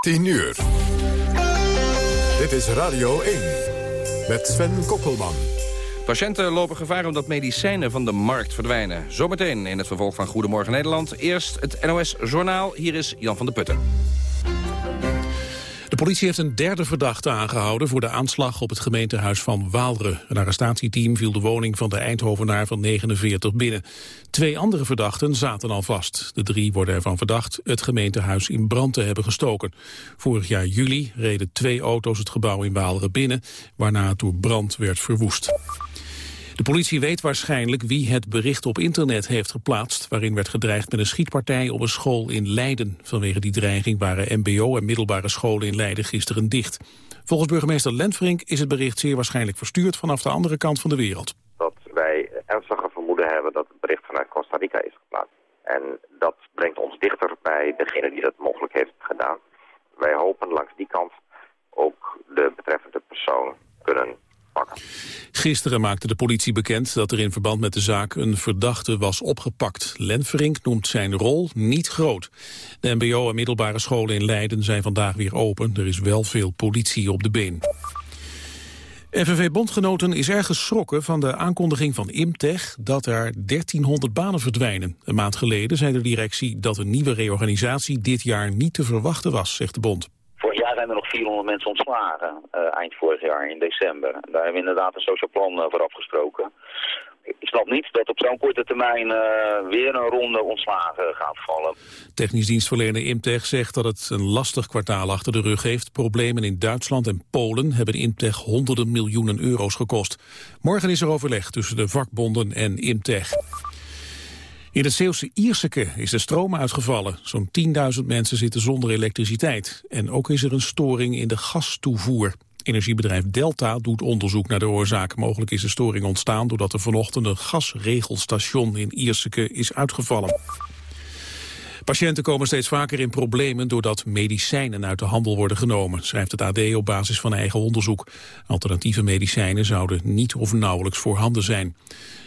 10 uur. Dit is Radio 1 met Sven Kokkelman. Patiënten lopen gevaar omdat medicijnen van de markt verdwijnen. Zometeen in het vervolg van Goedemorgen Nederland. Eerst het NOS Journaal. Hier is Jan van der Putten. Politie heeft een derde verdachte aangehouden voor de aanslag op het gemeentehuis van Waalre. Een arrestatieteam viel de woning van de Eindhovenaar van 49 binnen. Twee andere verdachten zaten al vast. De drie worden ervan verdacht het gemeentehuis in brand te hebben gestoken. Vorig jaar juli reden twee auto's het gebouw in Waalre binnen, waarna het door brand werd verwoest. De politie weet waarschijnlijk wie het bericht op internet heeft geplaatst... waarin werd gedreigd met een schietpartij op een school in Leiden. Vanwege die dreiging waren mbo- en middelbare scholen in Leiden gisteren dicht. Volgens burgemeester Lentverink is het bericht zeer waarschijnlijk verstuurd... vanaf de andere kant van de wereld. Dat wij ernstige vermoeden hebben dat het bericht vanuit Costa Rica is geplaatst. En dat brengt ons dichter bij degene die dat mogelijk heeft gedaan. Wij hopen langs die kant ook de betreffende persoon kunnen Gisteren maakte de politie bekend dat er in verband met de zaak een verdachte was opgepakt. Lenverink noemt zijn rol niet groot. De mbo en middelbare scholen in Leiden zijn vandaag weer open. Er is wel veel politie op de been. FNV-bondgenoten is erg geschrokken van de aankondiging van Imtech dat er 1300 banen verdwijnen. Een maand geleden zei de directie dat een nieuwe reorganisatie dit jaar niet te verwachten was, zegt de bond zijn er nog 400 mensen ontslagen uh, eind vorig jaar in december. Daar hebben we inderdaad een sociaal plan uh, voor afgesproken. Ik snap niet dat op zo'n korte termijn uh, weer een ronde ontslagen gaat vallen. Technisch dienstverlener Imtech zegt dat het een lastig kwartaal achter de rug heeft. Problemen in Duitsland en Polen hebben Imtech honderden miljoenen euro's gekost. Morgen is er overleg tussen de vakbonden en Imtech. In het Zeeuwse Ierseke is de stroom uitgevallen. Zo'n 10.000 mensen zitten zonder elektriciteit. En ook is er een storing in de gastoevoer. Energiebedrijf Delta doet onderzoek naar de oorzaak. Mogelijk is de storing ontstaan doordat er vanochtend een gasregelstation in Ierseke is uitgevallen. Patiënten komen steeds vaker in problemen doordat medicijnen uit de handel worden genomen, schrijft het AD op basis van eigen onderzoek. Alternatieve medicijnen zouden niet of nauwelijks voorhanden zijn.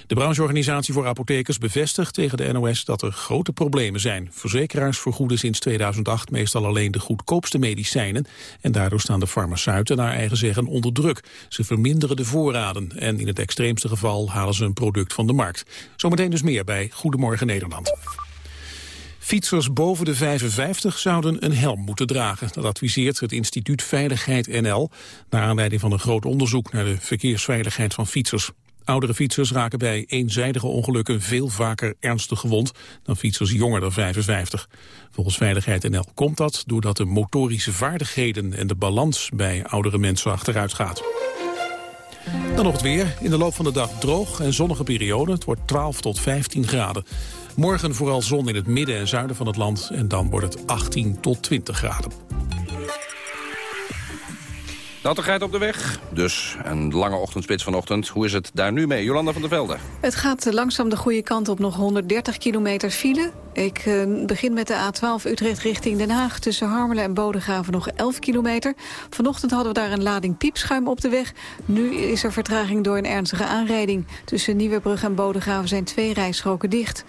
De brancheorganisatie voor apothekers bevestigt tegen de NOS dat er grote problemen zijn. Verzekeraars vergoeden sinds 2008 meestal alleen de goedkoopste medicijnen en daardoor staan de farmaceuten naar eigen zeggen onder druk. Ze verminderen de voorraden en in het extreemste geval halen ze een product van de markt. Zometeen dus meer bij Goedemorgen Nederland. Fietsers boven de 55 zouden een helm moeten dragen. Dat adviseert het instituut Veiligheid NL... naar aanleiding van een groot onderzoek naar de verkeersveiligheid van fietsers. Oudere fietsers raken bij eenzijdige ongelukken veel vaker ernstig gewond dan fietsers jonger dan 55. Volgens Veiligheid NL komt dat doordat de motorische vaardigheden en de balans bij oudere mensen achteruit gaat. Dan nog het weer. In de loop van de dag droog en zonnige periode. Het wordt 12 tot 15 graden. Morgen vooral zon in het midden en zuiden van het land. En dan wordt het 18 tot 20 graden. Nattigheid op de weg, dus een lange ochtendspits vanochtend. Hoe is het daar nu mee, Jolanda van der Velde? Het gaat langzaam de goede kant op, nog 130 kilometer file. Ik uh, begin met de A12 Utrecht richting Den Haag. Tussen Harmelen en Bodegraven nog 11 kilometer. Vanochtend hadden we daar een lading piepschuim op de weg. Nu is er vertraging door een ernstige aanrijding. Tussen Nieuwebrug en Bodegraven zijn twee rijstroken dicht.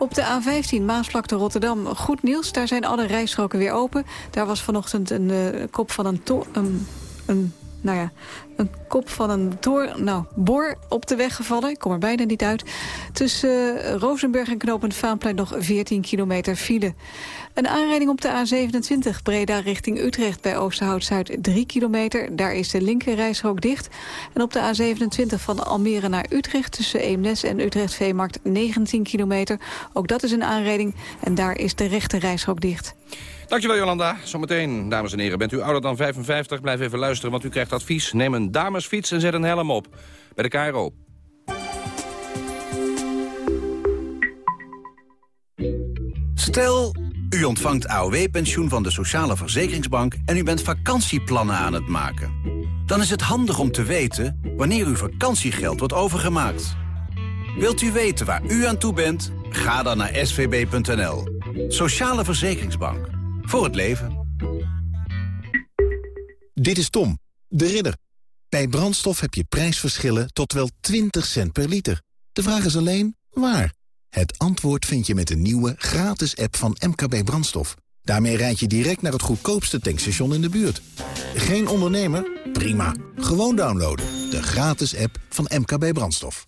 Op de A15 Maasvlakte Rotterdam, goed nieuws. Daar zijn alle rijstroken weer open. Daar was vanochtend een uh, kop van een, een een, nou ja, een kop van een door, nou, boor op de weg gevallen. Ik kom er bijna niet uit. Tussen uh, Rozenburg en Knopend Vaanplein nog 14 kilometer file. Een aanrijding op de A27 Breda richting Utrecht bij Oosterhout-Zuid 3 kilometer. Daar is de linker dicht. En op de A27 van Almere naar Utrecht tussen Eemnes en Utrecht-Veemarkt 19 kilometer. Ook dat is een aanrijding en daar is de rechte reishok dicht. Dankjewel Jolanda. Zometeen, dames en heren, bent u ouder dan 55? Blijf even luisteren, want u krijgt advies. Neem een damesfiets en zet een helm op. Bij de KRO. Stel, u ontvangt AOW-pensioen van de Sociale Verzekeringsbank... en u bent vakantieplannen aan het maken. Dan is het handig om te weten wanneer uw vakantiegeld wordt overgemaakt. Wilt u weten waar u aan toe bent? Ga dan naar svb.nl. Sociale Verzekeringsbank. Voor het leven. Dit is Tom, de ridder. Bij brandstof heb je prijsverschillen tot wel 20 cent per liter. De vraag is alleen, waar? Het antwoord vind je met de nieuwe gratis app van MKB Brandstof. Daarmee rijd je direct naar het goedkoopste tankstation in de buurt. Geen ondernemer? Prima. Gewoon downloaden. De gratis app van MKB Brandstof.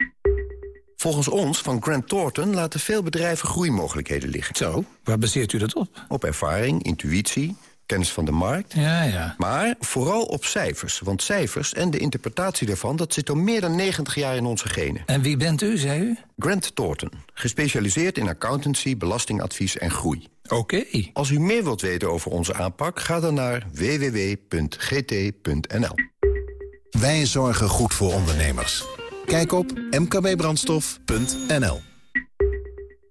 Volgens ons van Grant Thornton laten veel bedrijven groeimogelijkheden liggen. Zo, waar baseert u dat op? Op ervaring, intuïtie, kennis van de markt. Ja, ja. Maar vooral op cijfers. Want cijfers en de interpretatie daarvan... dat zit al meer dan 90 jaar in onze genen. En wie bent u, zei u? Grant Thornton. Gespecialiseerd in accountancy, belastingadvies en groei. Oké. Als u meer wilt weten over onze aanpak... ga dan naar www.gt.nl. Wij zorgen goed voor ondernemers. Kijk op mkbbrandstof.nl.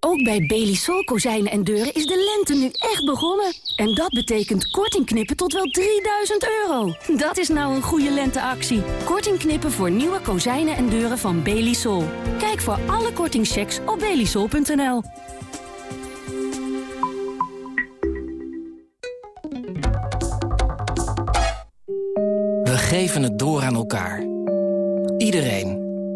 Ook bij Belisol kozijnen en deuren is de lente nu echt begonnen. En dat betekent korting knippen tot wel 3000 euro. Dat is nou een goede lenteactie. Korting knippen voor nieuwe kozijnen en deuren van Belisol. Kijk voor alle kortingchecks op belisol.nl. We geven het door aan elkaar. Iedereen.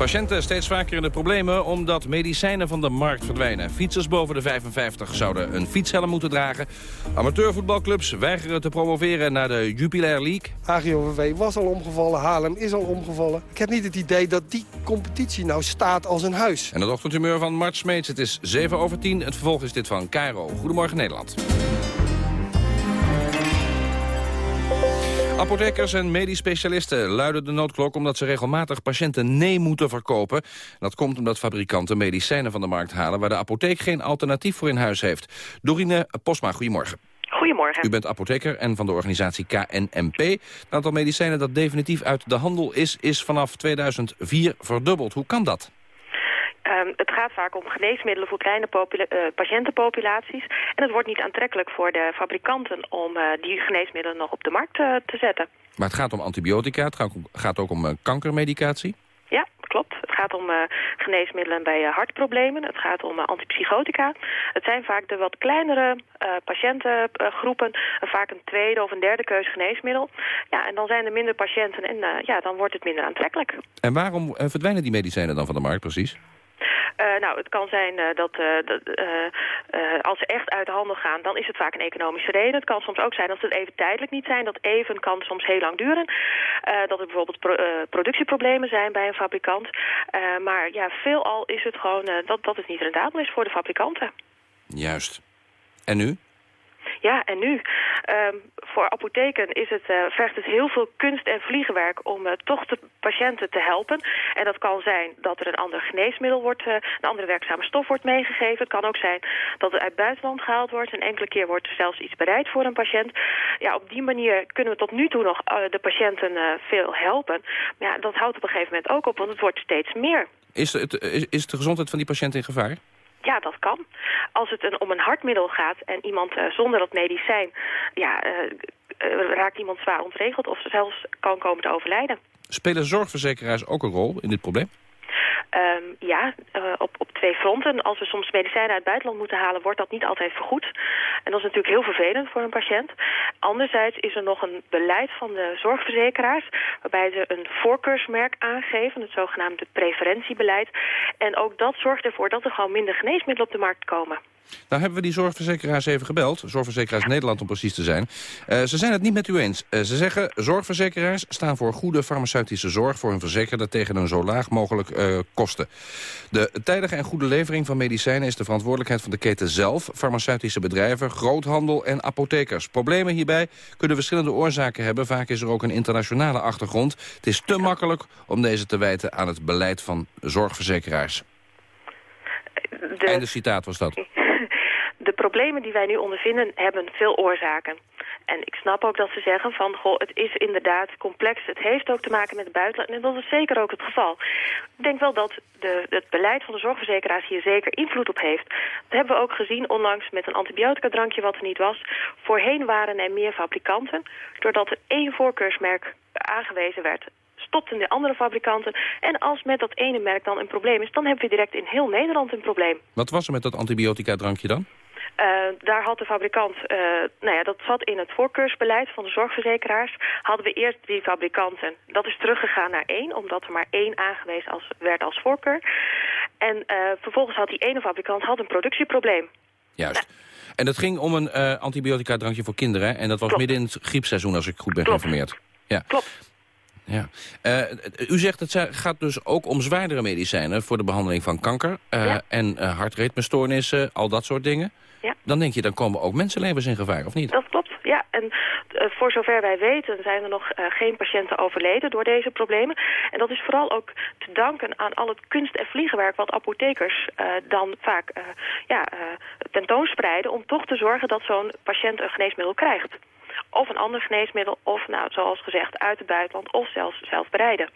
Patiënten steeds vaker in de problemen omdat medicijnen van de markt verdwijnen. Fietsers boven de 55 zouden een fietshelm moeten dragen. Amateurvoetbalclubs weigeren te promoveren naar de Jupiler League. AGOVV was al omgevallen, Haarlem is al omgevallen. Ik heb niet het idee dat die competitie nou staat als een huis. En het ochtendhumeur van Mart Smeets. Het is 7 over 10. Het vervolg is dit van Cairo. Goedemorgen Nederland. Apothekers en medisch specialisten luiden de noodklok... omdat ze regelmatig patiënten nee moeten verkopen. Dat komt omdat fabrikanten medicijnen van de markt halen... waar de apotheek geen alternatief voor in huis heeft. Dorine Posma, goedemorgen. Goedemorgen. U bent apotheker en van de organisatie KNMP. Het aantal medicijnen dat definitief uit de handel is... is vanaf 2004 verdubbeld. Hoe kan dat? Um, het gaat vaak om geneesmiddelen voor kleine uh, patiëntenpopulaties. En het wordt niet aantrekkelijk voor de fabrikanten om uh, die geneesmiddelen nog op de markt uh, te zetten. Maar het gaat om antibiotica, het gaat ook om kankermedicatie? Ja, klopt. Het gaat om uh, geneesmiddelen bij uh, hartproblemen. Het gaat om uh, antipsychotica. Het zijn vaak de wat kleinere patiëntengroepen. vaak een tweede of een derde keus geneesmiddel. Ja, en dan zijn er minder patiënten en ja, dan wordt het minder aantrekkelijk. En waarom verdwijnen die medicijnen dan van de markt precies? Uh, nou, het kan zijn uh, dat, uh, dat als ze echt uit de handel gaan, dan is het vaak een economische reden. Het kan soms ook zijn dat het even tijdelijk niet zijn. Dat even kan soms heel lang duren. dat er bijvoorbeeld pro productieproblemen zijn bij een fabrikant. maar ja, veelal is het gewoon dat, dat het niet rendabel is voor de fabrikanten. Juist. En nu? Ja, en nu? Um, voor apotheken is het, uh, vergt het heel veel kunst en vliegenwerk om uh, toch de patiënten te helpen. En dat kan zijn dat er een ander geneesmiddel wordt, uh, een andere werkzame stof wordt meegegeven. Het kan ook zijn dat het uit het buitenland gehaald wordt. En enkele keer wordt er zelfs iets bereid voor een patiënt. Ja, op die manier kunnen we tot nu toe nog de patiënten veel helpen. Maar ja, dat houdt op een gegeven moment ook op, want het wordt steeds meer. Is, het, is de gezondheid van die patiënt in gevaar? Ja, dat kan. Als het een, om een hartmiddel gaat en iemand uh, zonder dat medicijn... Ja, uh, uh, raakt iemand zwaar ontregeld of zelfs kan komen te overlijden. Spelen zorgverzekeraars ook een rol in dit probleem? Um, ja, uh, op, op twee fronten. Als we soms medicijnen uit het buitenland moeten halen, wordt dat niet altijd vergoed. En dat is natuurlijk heel vervelend voor een patiënt. Anderzijds is er nog een beleid van de zorgverzekeraars... waarbij ze een voorkeursmerk aangeven, het zogenaamde preferentiebeleid. En ook dat zorgt ervoor dat er gewoon minder geneesmiddelen op de markt komen. Nou hebben we die zorgverzekeraars even gebeld. Zorgverzekeraars Nederland om precies te zijn. Uh, ze zijn het niet met u eens. Uh, ze zeggen zorgverzekeraars staan voor goede farmaceutische zorg... voor hun verzekerde tegen een zo laag mogelijk uh, kosten. De tijdige en goede levering van medicijnen is de verantwoordelijkheid van de keten zelf... farmaceutische bedrijven, groothandel en apothekers. Problemen hierbij kunnen verschillende oorzaken hebben. Vaak is er ook een internationale achtergrond. Het is te makkelijk om deze te wijten aan het beleid van zorgverzekeraars. De... Einde citaat was dat. de problemen die wij nu ondervinden hebben veel oorzaken. En ik snap ook dat ze zeggen van, goh, het is inderdaad complex. Het heeft ook te maken met het buitenland. En dat is zeker ook het geval. Ik denk wel dat de, het beleid van de zorgverzekeraars hier zeker invloed op heeft. Dat hebben we ook gezien onlangs met een antibiotica-drankje wat er niet was. Voorheen waren er meer fabrikanten. Doordat er één voorkeursmerk aangewezen werd stopten de andere fabrikanten. En als met dat ene merk dan een probleem is... dan hebben we direct in heel Nederland een probleem. Wat was er met dat antibiotica-drankje dan? Uh, daar had de fabrikant, uh, nou ja, dat zat in het voorkeursbeleid van de zorgverzekeraars. Hadden we eerst drie fabrikanten. Dat is teruggegaan naar één, omdat er maar één aangewezen als, werd als voorkeur. En uh, vervolgens had die ene fabrikant had een productieprobleem. Juist. En dat ging om een antibiotica-drankje voor kinderen. En dat was Klopt. midden in het griepseizoen, als ik goed ben Klopt. geïnformeerd. Ja. Klopt. Ja. Uh, u zegt het gaat dus ook om zwaardere medicijnen voor de behandeling van kanker uh, Ja. en uh, hartritmestoornissen, al dat soort dingen. Ja. Dan denk je, dan komen ook mensenlevens in gevaar, of niet? Dat klopt, ja. En voor zover wij weten zijn er nog geen patiënten overleden door deze problemen. En dat is vooral ook te danken aan al het kunst- en vliegenwerk wat apothekers dan vaak ja, tentoonspreiden... om toch te zorgen dat zo'n patiënt een geneesmiddel krijgt. Of een ander geneesmiddel, of nou, zoals gezegd uit het buitenland, of zelfs zelf bereiden.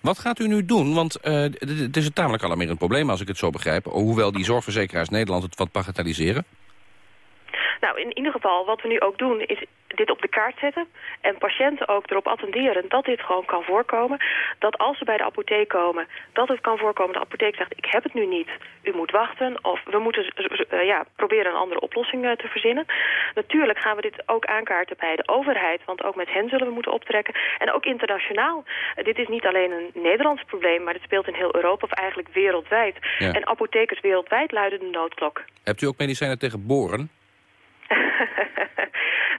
Wat gaat u nu doen? Want uh, het is een tamelijk alarmerend probleem, als ik het zo begrijp. Hoewel die zorgverzekeraars Nederland het wat bagatelliseren. Nou, in ieder geval, wat we nu ook doen, is dit op de kaart zetten. En patiënten ook erop attenderen dat dit gewoon kan voorkomen. Dat als ze bij de apotheek komen, dat het kan voorkomen. De apotheek zegt, ik heb het nu niet. U moet wachten. Of we moeten uh, ja, proberen een andere oplossing uh, te verzinnen. Natuurlijk gaan we dit ook aankaarten bij de overheid. Want ook met hen zullen we moeten optrekken. En ook internationaal. Uh, dit is niet alleen een Nederlands probleem, maar het speelt in heel Europa of eigenlijk wereldwijd. Ja. En apothekers wereldwijd luiden de noodklok. Hebt u ook medicijnen tegen boren?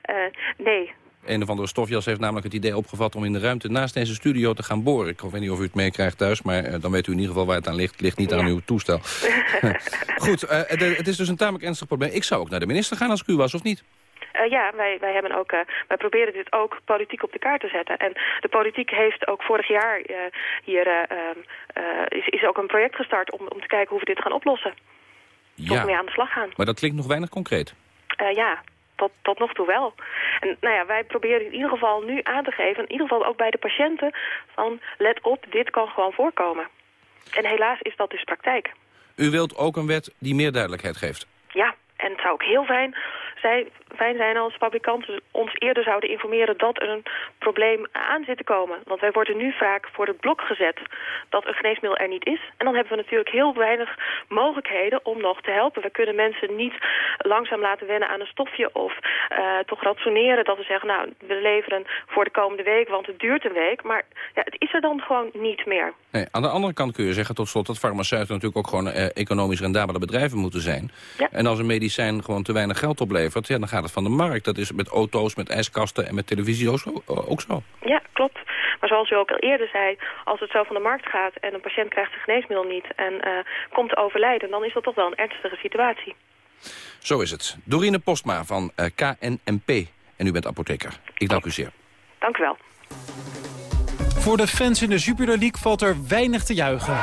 Uh, nee. Een of andere stofjas heeft namelijk het idee opgevat om in de ruimte naast deze studio te gaan boren. Ik weet niet of u het meekrijgt thuis, maar uh, dan weet u in ieder geval waar het aan ligt. Het ligt niet ja. aan uw toestel. Goed, uh, het, het is dus een tamelijk ernstig probleem. Ik zou ook naar de minister gaan als ik u was, of niet? Uh, ja, wij, wij, hebben ook, uh, wij proberen dit ook politiek op de kaart te zetten. En de politiek heeft ook vorig jaar hier is, is ook een project gestart om, om te kijken hoe we dit gaan oplossen. Ja. Tot mee aan de slag gaan. Maar dat klinkt nog weinig concreet. Uh, ja, tot, tot nog toe wel. En nou ja, wij proberen in ieder geval nu aan te geven, in ieder geval ook bij de patiënten, van let op, dit kan gewoon voorkomen. En helaas is dat dus praktijk. U wilt ook een wet die meer duidelijkheid geeft? Ja, en het zou ook heel fijn, zij, fijn zijn als fabrikanten ons eerder zouden informeren dat er een probleem aan zit te komen. Want wij worden nu vaak voor het blok gezet dat een geneesmiddel er niet is. En dan hebben we natuurlijk heel weinig mogelijkheden om nog te helpen. We kunnen mensen niet langzaam laten wennen aan een stofje of uh, toch rationeren dat we zeggen, nou, we leveren voor de komende week, want het duurt een week. Maar ja, het is er dan gewoon niet meer. Nee, aan de andere kant kun je zeggen tot slot dat farmaceuten natuurlijk ook gewoon uh, economisch rendabele bedrijven moeten zijn. Ja. En als een medicijn gewoon te weinig geld oplevert, ja, dan gaat het van de markt. Dat is met auto's, met ijskasten en met televisie ook zo. Ook zo. Ja, klopt. Maar zoals u ook al eerder zei, als het zo van de markt gaat en een patiënt krijgt zijn geneesmiddel niet en uh, komt te overlijden, dan is dat toch wel een ernstige situatie. Zo is het. Dorine Postma van uh, KNMP. En u bent apotheker. Ik dank u zeer. Dank u wel. Voor de fans in de Jupiler League valt er weinig te juichen.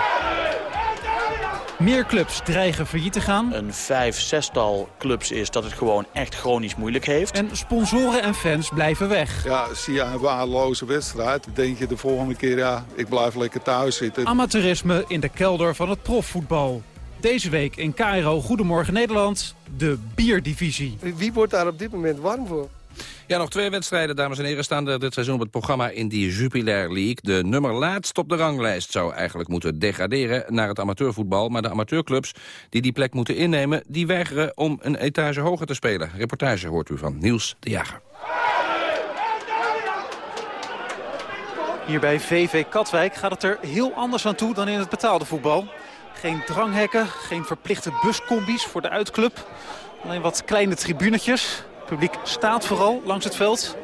Meer clubs dreigen failliet te gaan. Een vijf, zestal clubs is dat het gewoon echt chronisch moeilijk heeft. En sponsoren en fans blijven weg. Ja, zie je een waardeloze wedstrijd. Denk je de volgende keer, ja, ik blijf lekker thuis zitten. Amateurisme in de kelder van het profvoetbal. Deze week in KRO Goedemorgen Nederland, de bierdivisie. Wie wordt daar op dit moment warm voor? Ja, nog twee wedstrijden, dames en heren, staan er dit seizoen op het programma in die Jupiler League. De nummer laatst op de ranglijst zou eigenlijk moeten degraderen naar het amateurvoetbal. Maar de amateurclubs die die plek moeten innemen, die weigeren om een etage hoger te spelen. Reportage hoort u van Niels de Jager. Hier bij VV Katwijk gaat het er heel anders aan toe dan in het betaalde voetbal. Geen dranghekken, geen verplichte buscombi's voor de uitclub. Alleen wat kleine tribunetjes. Het publiek staat vooral langs het veld.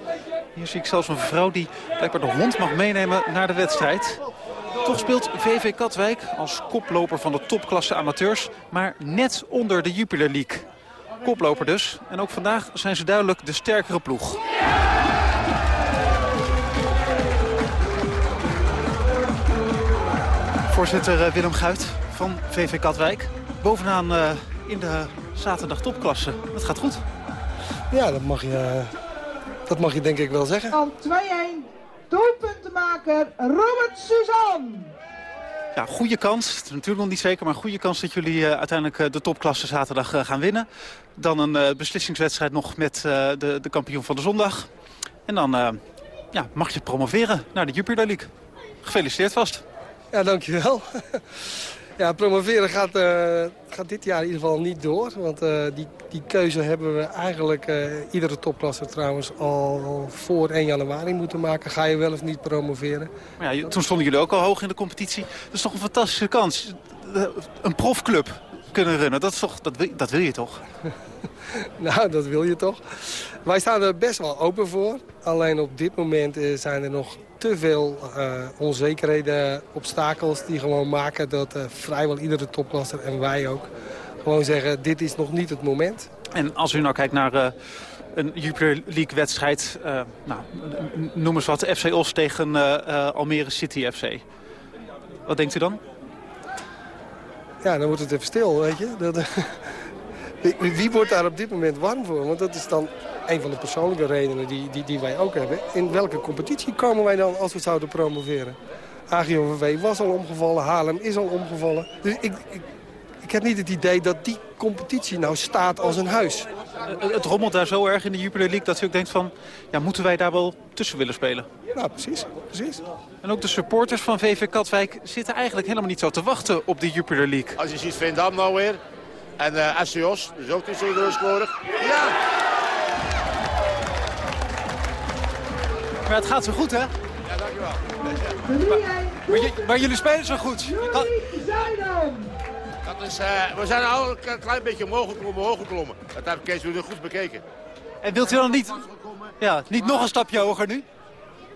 Hier zie ik zelfs een vrouw die blijkbaar de hond mag meenemen naar de wedstrijd. Toch speelt VV Katwijk als koploper van de topklasse amateurs... maar net onder de Jupiler League. Koploper dus. En ook vandaag zijn ze duidelijk de sterkere ploeg. Voorzitter Willem Guit van VV Katwijk. Bovenaan uh, in de zaterdag topklasse. Dat gaat goed. Ja, dat mag je, dat mag je denk ik wel zeggen. Van 2-1, doelpuntenmaker Robert Suzan. Ja, goede kans. Het is natuurlijk nog niet zeker, maar goede kans dat jullie uh, uiteindelijk uh, de topklasse zaterdag uh, gaan winnen. Dan een beslissingswedstrijd nog met de, de kampioen van de zondag. En dan ja, mag je promoveren naar de Jupiler League. Gefeliciteerd vast. Ja, dankjewel. Ja, promoveren gaat, uh, gaat dit jaar in ieder geval niet door. Want uh, die, die keuze hebben we eigenlijk uh, iedere topklasse trouwens al voor 1 januari moeten maken. Ga je wel of niet promoveren? Ja, toen stonden jullie ook al hoog in de competitie. Dat is toch een fantastische kans. Een profclub kunnen runnen, dat, is toch, dat, wil, dat wil je toch? nou, dat wil je toch. Wij staan er best wel open voor. Alleen op dit moment zijn er nog te veel uh, onzekerheden, obstakels... die gewoon maken dat uh, vrijwel iedere topklasser en wij ook... gewoon zeggen, dit is nog niet het moment. En als u nou kijkt naar uh, een Jupiler League-wedstrijd... nou, noem eens wat, FC Os tegen Almere City FC. Wat denkt u dan? Ja, dan wordt het even stil, weet je. Dat, wie, wordt daar op dit moment warm voor? Want dat is dan een van de persoonlijke redenen die, die, die wij ook hebben. In welke competitie komen wij dan als we zouden promoveren? AGOVV was al omgevallen, Haarlem is al omgevallen. Dus ik, ik, ik heb niet het idee dat die competitie nou staat als een huis. Het rommelt daar zo erg in de Jupiler League dat u ook denkt van... ja, moeten wij daar wel tussen willen spelen? Nou, precies. precies. En ook de supporters van VV Katwijk zitten eigenlijk helemaal niet zo te wachten op de Jupiler League. Als je ziet Vindam nou weer en uh, SCO's, dus ook niet zo rustlorig. Ja! Maar het gaat zo goed, hè? Ja, dankjewel. Maar, maar, maar jullie spelen zo goed. Je kan... Dat is, uh, we zijn al een klein beetje omhoog geklommen, hoog geklommen. Dat heb Kees weer goed bekeken. En wilt u dan niet, ja, niet nog een stapje hoger nu?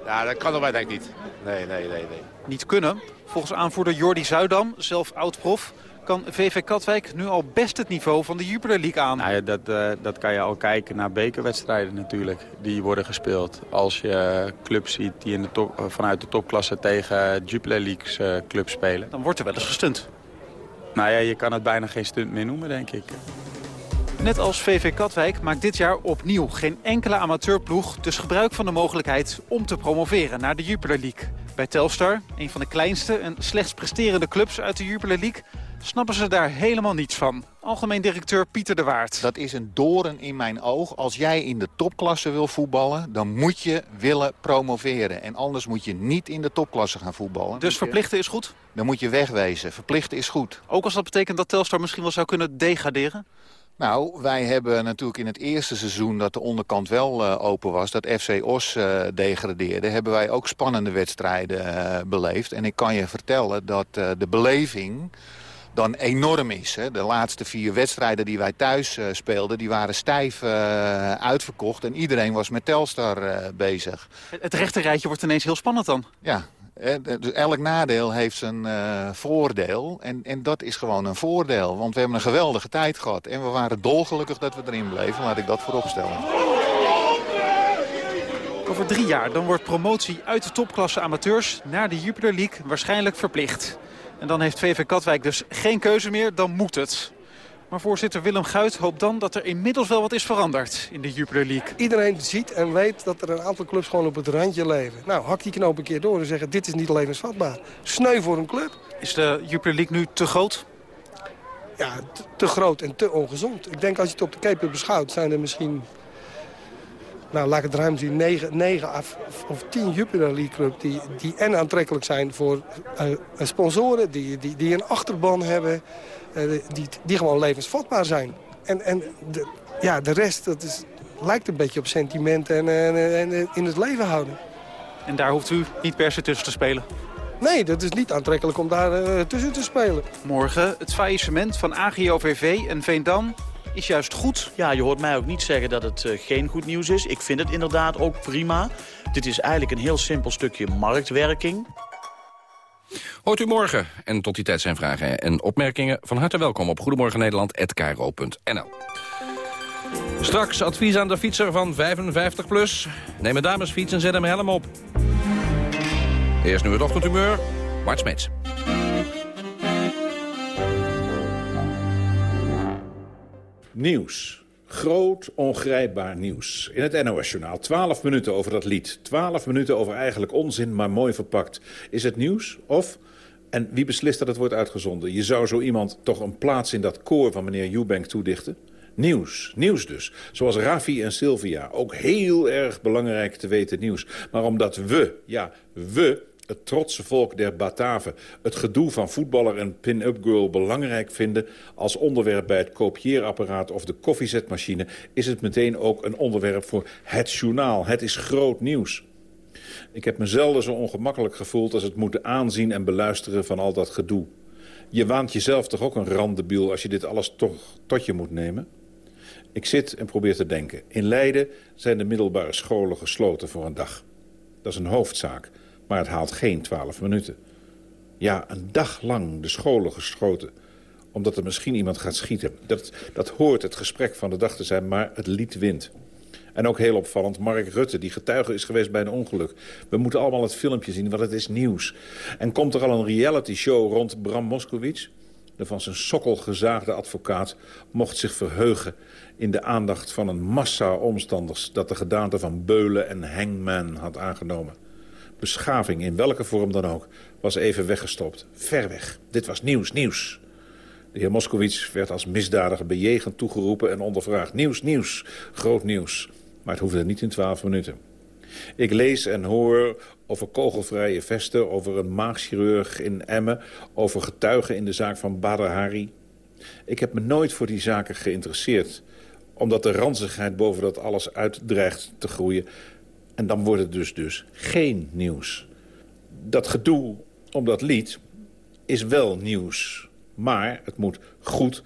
Ja, dat kan wij denk ik niet. Nee, nee, nee, nee. Niet kunnen. Volgens aanvoerder Jordi Zuidam, zelf oud-prof kan VV Katwijk nu al best het niveau van de Jupiler League aan. Nou ja, dat, uh, dat kan je al kijken naar bekerwedstrijden natuurlijk. Die worden gespeeld. Als je clubs ziet die in de top, vanuit de topklasse tegen Jupiler Leagues uh, clubs spelen. Dan wordt er wel eens gestunt. Nou ja, je kan het bijna geen stunt meer noemen, denk ik. Net als VV Katwijk maakt dit jaar opnieuw geen enkele amateurploeg... dus gebruik van de mogelijkheid om te promoveren naar de Jupiler League. Bij Telstar, een van de kleinste en slechts presterende clubs uit de Jupiler League snappen ze daar helemaal niets van. Algemeen directeur Pieter de Waard. Dat is een doren in mijn oog. Als jij in de topklasse wil voetballen, dan moet je willen promoveren. En anders moet je niet in de topklasse gaan voetballen. Dus verplichten is goed? Dan moet je wegwezen. Verplichten is goed. Ook als dat betekent dat Telstar misschien wel zou kunnen degraderen? Nou, wij hebben natuurlijk in het eerste seizoen dat de onderkant wel uh, open was... dat FC Os uh, degradeerde, hebben wij ook spannende wedstrijden uh, beleefd. En ik kan je vertellen dat de beleving dan enorm is. Hè. De laatste vier wedstrijden die wij thuis uh, speelden... die waren stijf uh, uitverkocht en iedereen was met Telstar uh, bezig. Het rechterrijtje wordt ineens heel spannend dan. Ja, dus elk nadeel heeft zijn voordeel. En, en dat is gewoon een voordeel. Want we hebben een geweldige tijd gehad. En we waren dolgelukkig dat we erin bleven. Laat ik dat voorop stellen. Over drie jaar dan wordt promotie uit de topklasse amateurs... naar de Jupiler League waarschijnlijk verplicht. En dan heeft VV Katwijk dus geen keuze meer, dan moet het. Maar voorzitter Willem Guit hoopt dan dat er inmiddels wel wat is veranderd in de Jupiler League. Iedereen ziet en weet dat er een aantal clubs gewoon op het randje leven. Nou, hak die knoop een keer door en zeggen dit is niet levensvatbaar. Sneu voor een club. Is de Jupiler League nu te groot? Ja, te, te groot en te ongezond. Ik denk als je het op de keper beschouwt zijn er misschien nou, laat ik het ruim zien, 9, 9 of, of 10 Jupiler League Club... die, die en aantrekkelijk zijn voor uh, sponsoren, die, die, die een achterban hebben... Uh, die, die gewoon levensvatbaar zijn. En, en de, ja, de rest, dat is, lijkt een beetje op sentiment en, en, en in het leven houden. En daar hoeft u niet per se tussen te spelen? Nee, dat is niet aantrekkelijk om daar uh, tussen te spelen. Morgen het faillissement van AGOVV en Veendam is juist goed. Ja, je hoort mij ook niet zeggen dat het uh, geen goed nieuws is. Ik vind het inderdaad ook prima. Dit is eigenlijk een heel simpel stukje marktwerking. Hoort u morgen. En tot die tijd zijn vragen en opmerkingen van harte welkom op goedemorgennederland.nl. Straks advies aan de fietser van 55 plus. Neem een damesfiets en zet hem helm op. Eerst nu het ochtendhumeur. Mart Smeets. Nieuws. Groot, ongrijpbaar nieuws. In het NOS-journaal. 12 minuten over dat lied. 12 minuten over eigenlijk onzin, maar mooi verpakt. Is het nieuws? Of... En wie beslist dat het wordt uitgezonden? Je zou zo iemand toch een plaats in dat koor van meneer Eubank toedichten? Nieuws, nieuws dus. Zoals Rafi en Sylvia. Ook heel erg belangrijk te weten nieuws. Maar omdat we, ja, we het trotse volk der Bataven... het gedoe van voetballer en pin-up girl belangrijk vinden... als onderwerp bij het kopieerapparaat of de koffiezetmachine... is het meteen ook een onderwerp voor het journaal. Het is groot nieuws. Ik heb me zelden zo ongemakkelijk gevoeld als het moeten aanzien en beluisteren van al dat gedoe. Je waant jezelf toch ook een randebiel als je dit alles toch tot je moet nemen? Ik zit en probeer te denken. In Leiden zijn de middelbare scholen gesloten voor een dag. Dat is een hoofdzaak, maar het haalt geen twaalf minuten. Ja, een dag lang de scholen geschoten omdat er misschien iemand gaat schieten. Dat, dat hoort het gesprek van de dag te zijn, maar het lied wint. En ook heel opvallend, Mark Rutte, die getuige is geweest bij een ongeluk. We moeten allemaal het filmpje zien, want het is nieuws. En komt er al een reality show rond Bram Moskowitz? De van zijn sokkel gezaagde advocaat mocht zich verheugen... in de aandacht van een massa omstanders... dat de gedaante van Beulen en Hangman had aangenomen. Beschaving, in welke vorm dan ook, was even weggestopt. Ver weg. Dit was nieuws, nieuws. De heer Moskowitz werd als misdadiger bejegend toegeroepen en ondervraagd. Nieuws, nieuws, groot nieuws. Maar het hoefde niet in twaalf minuten. Ik lees en hoor over kogelvrije vesten, over een maagchirurg in Emmen... over getuigen in de zaak van Badr Hari. Ik heb me nooit voor die zaken geïnteresseerd... omdat de ranzigheid boven dat alles uitdreigt te groeien. En dan wordt het dus, dus geen nieuws. Dat gedoe om dat lied is wel nieuws. Maar het moet goed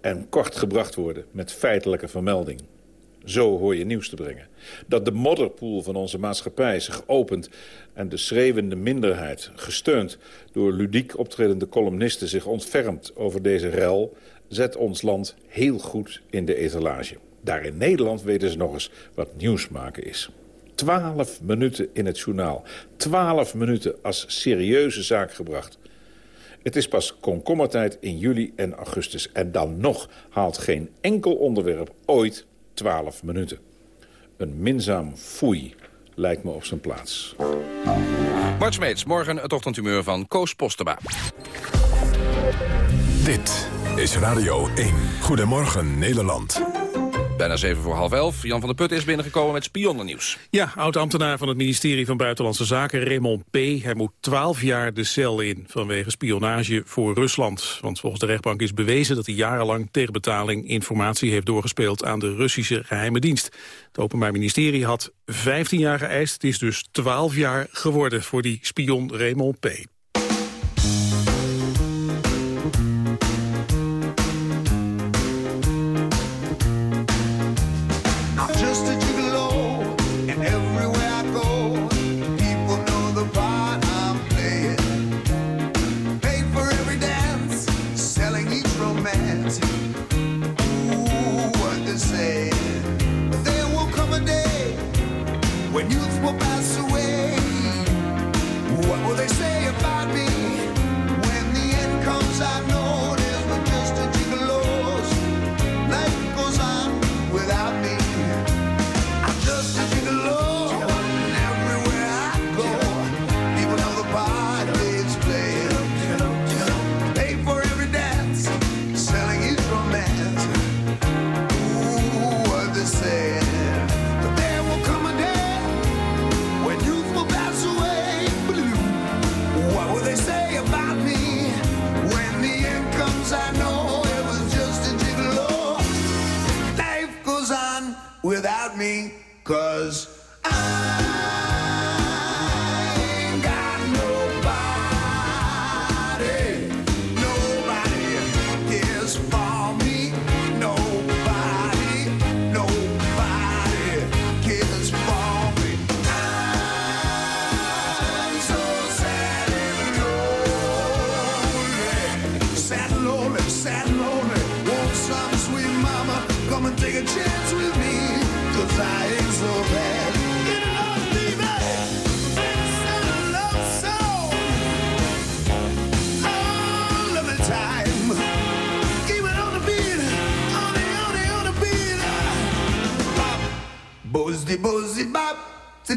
en kort gebracht worden met feitelijke vermelding. Zo hoor je nieuws te brengen. Dat de modderpoel van onze maatschappij zich opent... en de schreeuwende minderheid, gesteund door ludiek optredende columnisten... zich ontfermt over deze rel, zet ons land heel goed in de etalage. Daar in Nederland weten ze nog eens wat nieuws maken is. Twaalf minuten in het journaal. Twaalf minuten als serieuze zaak gebracht. Het is pas komkommertijd in juli en augustus. En dan nog haalt geen enkel onderwerp ooit 12 minuten. Een minzaam foei lijkt me op zijn plaats. Bart Smeets, morgen het ochtendhumeur van Koos Postema. Dit is Radio 1. Goedemorgen Nederland. Bijna zeven voor half elf. Jan van der Putten is binnengekomen met spionnennieuws. Ja, oud-ambtenaar van het ministerie van Buitenlandse Zaken, Raymond P. Hij moet twaalf jaar de cel in vanwege spionage voor Rusland. Want volgens de rechtbank is bewezen dat hij jarenlang tegen betaling informatie heeft doorgespeeld aan de Russische geheime dienst. Het Openbaar Ministerie had 15 jaar geëist. Het is dus 12 jaar geworden voor die spion Raymond P. without me, cause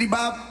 city bop.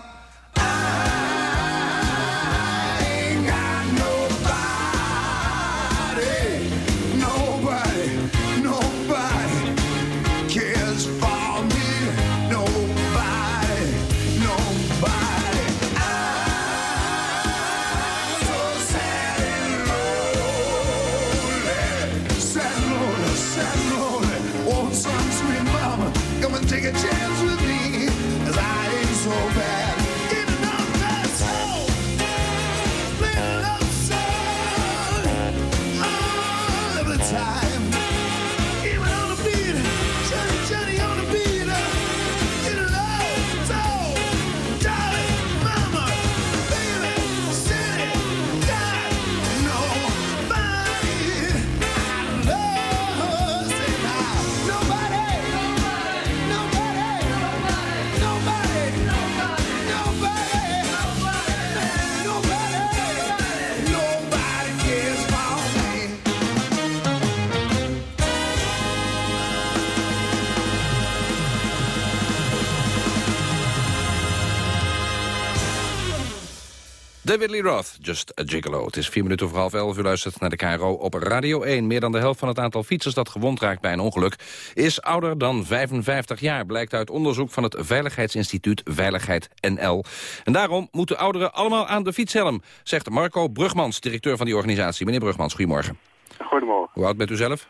David Lee Roth, Just a Gigolo. Het is vier minuten voor half elf. U luistert naar de KRO op Radio 1. Meer dan de helft van het aantal fietsers dat gewond raakt bij een ongeluk... is ouder dan 55 jaar, blijkt uit onderzoek van het Veiligheidsinstituut Veiligheid NL. En daarom moeten ouderen allemaal aan de fietshelm... zegt Marco Brugmans, directeur van die organisatie. Meneer Brugmans, goedemorgen. Goedemorgen. Hoe oud bent u zelf?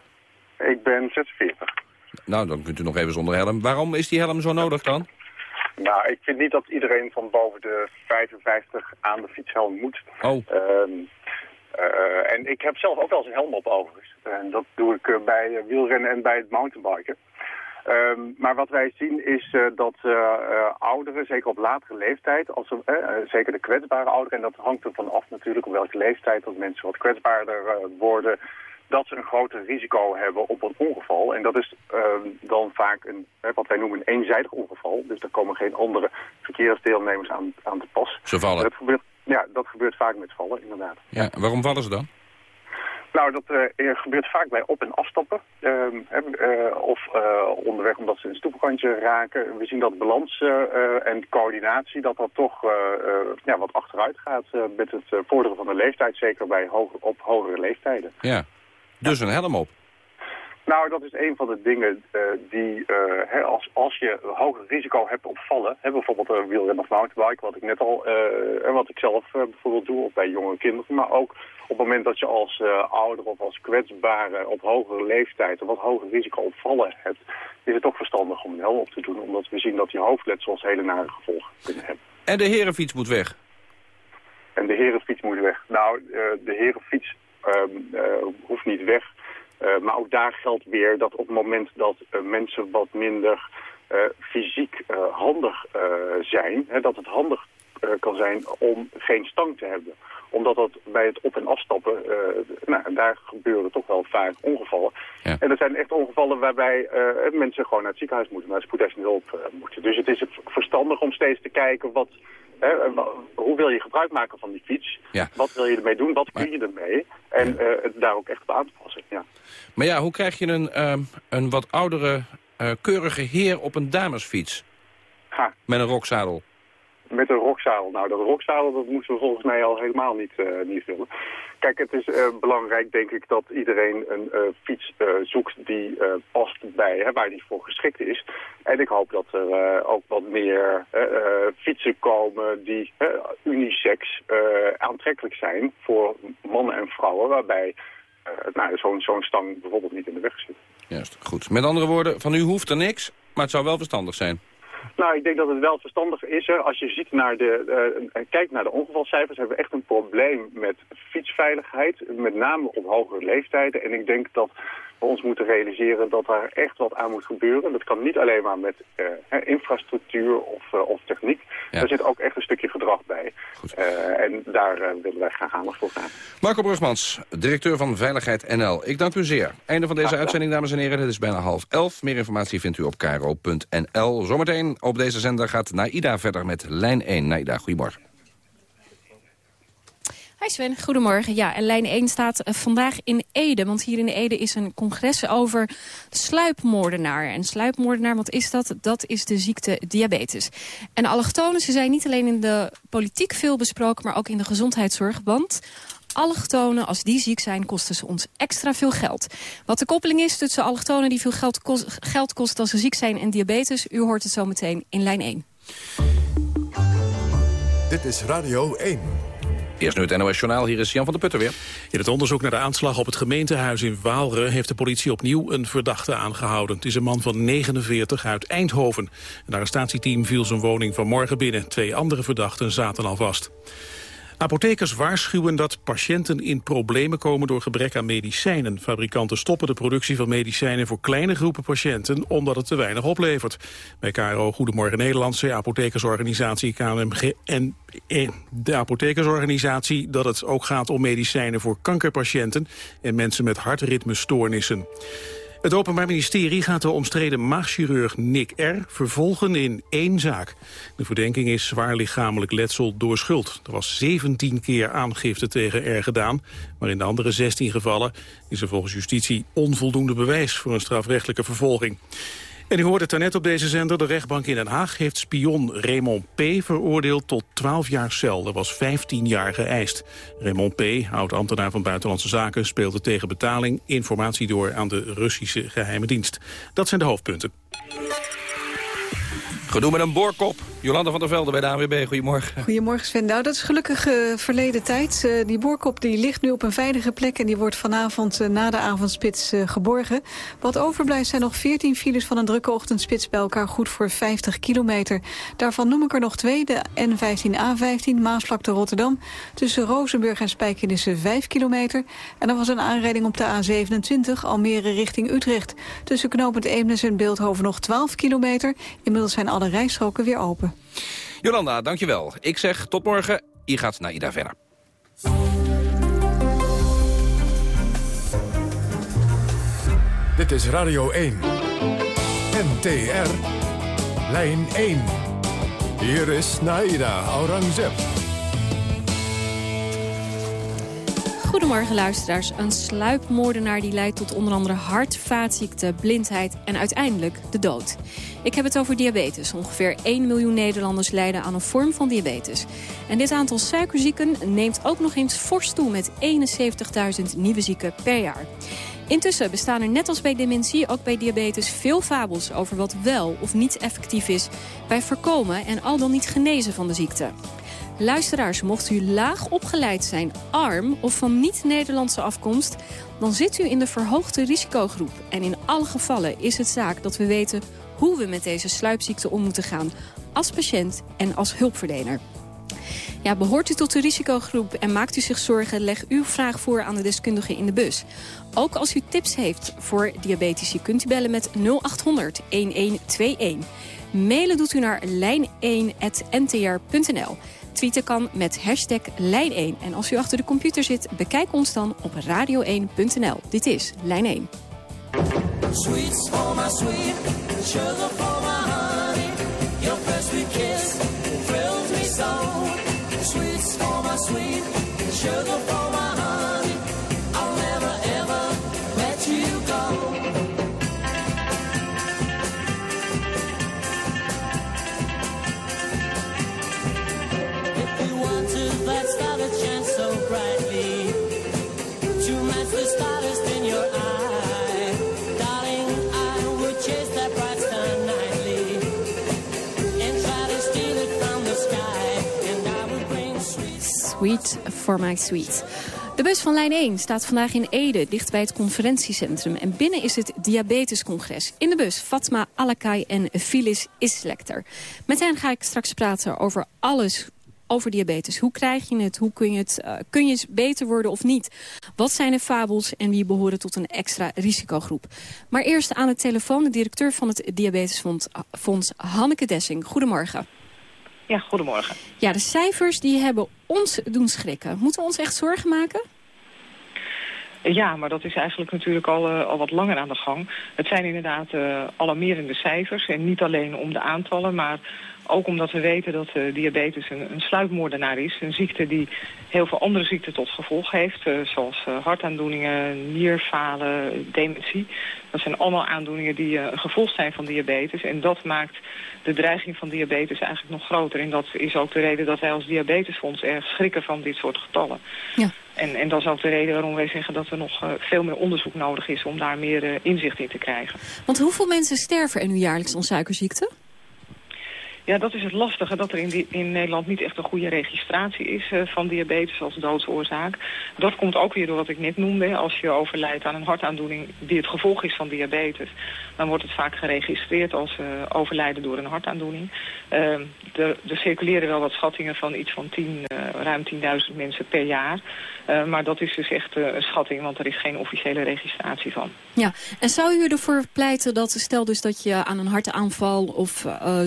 Ik ben 46. Nou, dan kunt u nog even zonder helm. Waarom is die helm zo nodig dan? Nou, ik vind niet dat iedereen van boven de 55 aan de fietshelm moet. Oh. Ehm, eh, en ik heb zelf ook wel eens een helm op overigens. En dat doe ik eh, bij eh, wielrennen en bij het mountainbiken. Ehm, maar wat wij zien is dat ouderen, zeker op latere leeftijd, als ze, zeker de kwetsbare ouderen, en dat hangt ervan af natuurlijk op welke leeftijd, dat mensen wat kwetsbaarder worden, dat ze een groter risico hebben op een ongeval. En dat is ehm, dan vaak een, wat wij noemen een eenzijdig ongeval. Dus daar komen geen andere verkeersdeelnemers aan, aan te pas. Ze vallen. Dat gebeurt, ja, dat gebeurt vaak met vallen, inderdaad. Ja, en waarom vallen ze dan? Nou, dat eh, gebeurt vaak bij op- en afstappen. Ehm, eh, of eh, onderweg omdat ze een stoepkantje raken. We zien dat balans en coördinatie, dat dat toch ja, wat achteruit gaat met het vorderen van de leeftijd. Zeker bij op hogere leeftijden. Ja, dus een helm op. Nou, dat is een van de dingen eh, die, eh, hè, als, als je hoger risico hebt op vallen, hè, bijvoorbeeld een wielrennen of mountainbike, wat ik net al, eh, en wat ik zelf bijvoorbeeld doe, of bij jonge kinderen, maar ook op het moment dat je als ouder of als kwetsbare op hogere leeftijd een wat hoger risico op vallen hebt, is het toch verstandig om een helm op te doen, omdat we zien dat die hoofdletsels hele nare gevolgen kunnen hebben. En de herenfiets moet weg. En de herenfiets moet weg. Nou, de herenfiets ehm, eh, hoeft niet weg. Eh, maar ook daar geldt weer dat op het moment dat eh, mensen wat minder eh, fysiek handig zijn, hè, dat het handig kan zijn om geen stang te hebben. Omdat dat bij het op- en afstappen, nou, daar gebeuren toch wel vaak ongevallen. En er zijn echt ongevallen waarbij mensen gewoon naar het ziekenhuis moeten, naar spoedeisende hulp moeten. Dus het is verstandig om steeds te kijken wat, hè, wa- hoe wil je gebruik maken van die fiets? Ja. Wat wil je ermee doen? Wat kun je ermee? En eh, het daar ook echt op aan te passen. Ja. Maar ja, hoe krijg je een, ehm, een wat oudere, eh, keurige heer op een damesfiets? Ha. Met een rokzadel. Met een rokzadel. Nou, dat rokzadel dat moeten we volgens mij al helemaal niet, eh, niet willen. Kijk, het is eh, belangrijk, denk ik, dat iedereen een eh, fiets zoekt die past bij, hè, waar die voor geschikt is. En ik hoop dat er ook wat meer fietsen komen die unisex aantrekkelijk zijn voor mannen en vrouwen, waarbij nou, zo'n zo'n stang bijvoorbeeld niet in de weg zit. Juist, goed. Met andere woorden, van u hoeft er niks, maar het zou wel verstandig zijn. Nou, ik denk dat het wel verstandig is. Hè. Als je ziet naar de, eh, kijkt naar de ongevalcijfers, hebben we echt een probleem met fietsveiligheid. Met name op hogere leeftijden. En ik denk dat we ons moeten realiseren dat daar echt wat aan moet gebeuren. Dat kan niet alleen maar met eh, infrastructuur of, eh, of techniek. Er zit ook echt een stukje gedrag bij. En daar willen wij graag aandacht voor gaan. Marco Brugmans, directeur van Veiligheid NL. Ik dank u zeer. Einde van deze uitzending, dames en heren. Het is bijna half elf. Meer informatie vindt u op kro.nl. Zometeen op deze zender gaat Naida verder met lijn 1. Naida, goedemorgen. Hi Sven, goedemorgen. Ja, en lijn 1 staat vandaag in Ede. Want hier in Ede is een congres over sluipmoordenaar. En sluipmoordenaar, wat is dat? Dat is de ziekte diabetes. En allochtonen, ze zijn niet alleen in de politiek veel besproken... maar ook in de gezondheidszorg. Want allochtonen, als die ziek zijn, kosten ze ons extra veel geld. Wat de koppeling is tussen allochtonen die veel geld, kost, geld kosten als ze ziek zijn... en diabetes, u hoort het zo meteen in lijn 1. Dit is Radio 1. Eerst nu het NOS Journaal, hier is Jan van der Putten weer. In het onderzoek naar de aanslag op het gemeentehuis in Waalre... heeft de politie opnieuw een verdachte aangehouden. Het is een man van 49 uit Eindhoven. Een arrestatieteam viel zijn woning vanmorgen binnen. Twee andere verdachten zaten al vast. Apothekers waarschuwen dat patiënten in problemen komen door gebrek aan medicijnen. Fabrikanten stoppen de productie van medicijnen voor kleine groepen patiënten omdat het te weinig oplevert. Bij KRO Goedemorgen Nederland zei apothekersorganisatie KNMG en eh, de apothekersorganisatie dat het ook gaat om medicijnen voor kankerpatiënten en mensen met hartritmestoornissen. Het Openbaar Ministerie gaat de omstreden maagchirurg Nick R. vervolgen in één zaak. De verdenking is zwaar lichamelijk letsel door schuld. Er was 17 keer aangifte tegen R gedaan, maar in de andere 16 gevallen is er volgens justitie onvoldoende bewijs voor een strafrechtelijke vervolging. En u hoort het daarnet op deze zender. De rechtbank in Den Haag heeft spion Raymond P. veroordeeld tot 12 jaar cel. Er was 15 jaar geëist. Raymond P., oud-ambtenaar van Buitenlandse Zaken... speelde tegen betaling informatie door aan de Russische geheime dienst. Dat zijn de hoofdpunten. Gedoe met een boorkop. Jolanda van der Velde bij de ANWB, goedemorgen. Goedemorgen Sven. Nou, dat is gelukkig uh, verleden tijd. Uh, die boorkop die ligt nu op een veilige plek... en die wordt vanavond uh, na de avondspits geborgen. Wat overblijft zijn nog 14 files van een drukke ochtendspits... bij elkaar goed voor 50 kilometer. Daarvan noem ik er nog twee. De N15A15, Maasvlakte Rotterdam. Tussen Rozenburg en Spijkenissen 5 kilometer. En er was een aanrijding op de A27, Almere richting Utrecht. Tussen knooppunt Eemnes en Beeldhoven nog 12 kilometer. Inmiddels zijn alle rijstroken weer open. Jolanda, dankjewel. Ik zeg tot morgen. Je gaat naar Ida verder. Dit is Radio 1. NTR. Lijn 1. Hier is Naida Aurangzeb. Goedemorgen luisteraars. Een sluipmoordenaar die leidt tot onder andere hart, vaatziekten, blindheid en uiteindelijk de dood. Ik heb het over diabetes. Ongeveer 1 miljoen Nederlanders lijden aan een vorm van diabetes. En dit aantal suikerzieken neemt ook nog eens fors toe met 71.000 nieuwe zieken per jaar. Intussen bestaan er net als bij dementie ook bij diabetes veel fabels over wat wel of niet effectief is bij voorkomen en al dan niet genezen van de ziekte. Luisteraars, mocht u laag opgeleid zijn, arm of van niet-Nederlandse afkomst... dan zit u in de verhoogde risicogroep. En in alle gevallen is het zaak dat we weten hoe we met deze sluipziekte om moeten gaan... als patiënt en als hulpverlener. Ja, behoort u tot de risicogroep en maakt u zich zorgen... leg uw vraag voor aan de deskundige in de bus. Ook als u tips heeft voor diabetici kunt u bellen met 0800 1121. Mailen doet u naar lijn1.ntr.nl. Tweeten kan met hashtag Lijn1. En als u achter de computer zit, bekijk ons dan op radio1.nl. Dit is Lijn 1. Sweets for my. De bus van lijn 1 staat vandaag in Ede, dicht bij het conferentiecentrum. En binnen is het diabetescongres. In de bus Fatma Alakai en Phyllis Islekter. Met hen ga ik straks praten over alles over diabetes. Hoe krijg je het? Hoe kun je het? eh, kun je beter worden of niet? Wat zijn de fabels en wie behoren tot een extra risicogroep? Maar eerst aan de telefoon de directeur van het Diabetesfonds, Fonds, Hanneke Dessing. Goedemorgen. Ja, goedemorgen. Ja, de cijfers die hebben ons doen schrikken. Moeten we ons echt zorgen maken? Ja, maar dat is eigenlijk natuurlijk al, eh, al wat langer aan de gang. Het zijn inderdaad eh, alarmerende cijfers. En niet alleen om de aantallen, maar ook omdat we weten dat eh, diabetes een, een sluipmoordenaar is. Een ziekte die heel veel andere ziekten tot gevolg heeft. zoals hartaandoeningen, nierfalen, dementie. Dat zijn allemaal aandoeningen die een gevolg zijn van diabetes. En dat maakt de dreiging van diabetes eigenlijk nog groter. En dat is ook de reden dat wij als diabetesfonds erg schrikken van dit soort getallen. Ja. En, en dat is ook de reden waarom wij zeggen dat er nog eh, veel meer onderzoek nodig is om daar meer eh, inzicht in te krijgen. Want hoeveel mensen sterven er nu jaarlijks aan suikerziekte? Ja, dat is het lastige, dat er in, die, in Nederland niet echt een goede registratie is eh, van diabetes als doodsoorzaak. Dat komt ook weer door wat ik net noemde. Als je overlijdt aan een hartaandoening die het gevolg is van diabetes, dan wordt het vaak geregistreerd als eh, overlijden door een hartaandoening. Eh, er, er circuleren wel wat schattingen van iets van 10, eh, ruim 10.000 mensen per jaar. Eh, maar dat is dus echt een schatting, want er is geen officiële registratie van. Ja, en zou u ervoor pleiten dat, stel dus dat je aan een hartaanval of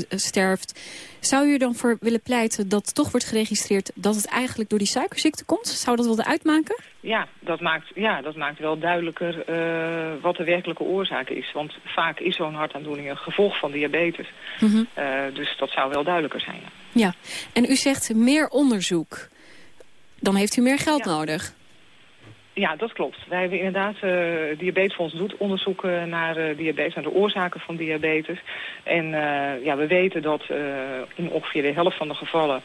sterft, zou u er dan voor willen pleiten dat toch wordt geregistreerd dat het eigenlijk door die suikerziekte komt? Zou dat wel uitmaken? Ja, dat maakt, ja, dat maakt wel duidelijker eh, wat de werkelijke oorzaak is. Want vaak is zo'n hartaandoening een gevolg van diabetes. Mhm. Eh, dus dat zou wel duidelijker zijn. ja. Ja, en u zegt meer onderzoek. Dan heeft u meer geld nodig. Ja, dat klopt. Wij hebben inderdaad, eh Diabetesfonds doet onderzoek naar eh, diabetes, naar de oorzaken van diabetes. En eh, ja, we weten dat in ongeveer de helft van de gevallen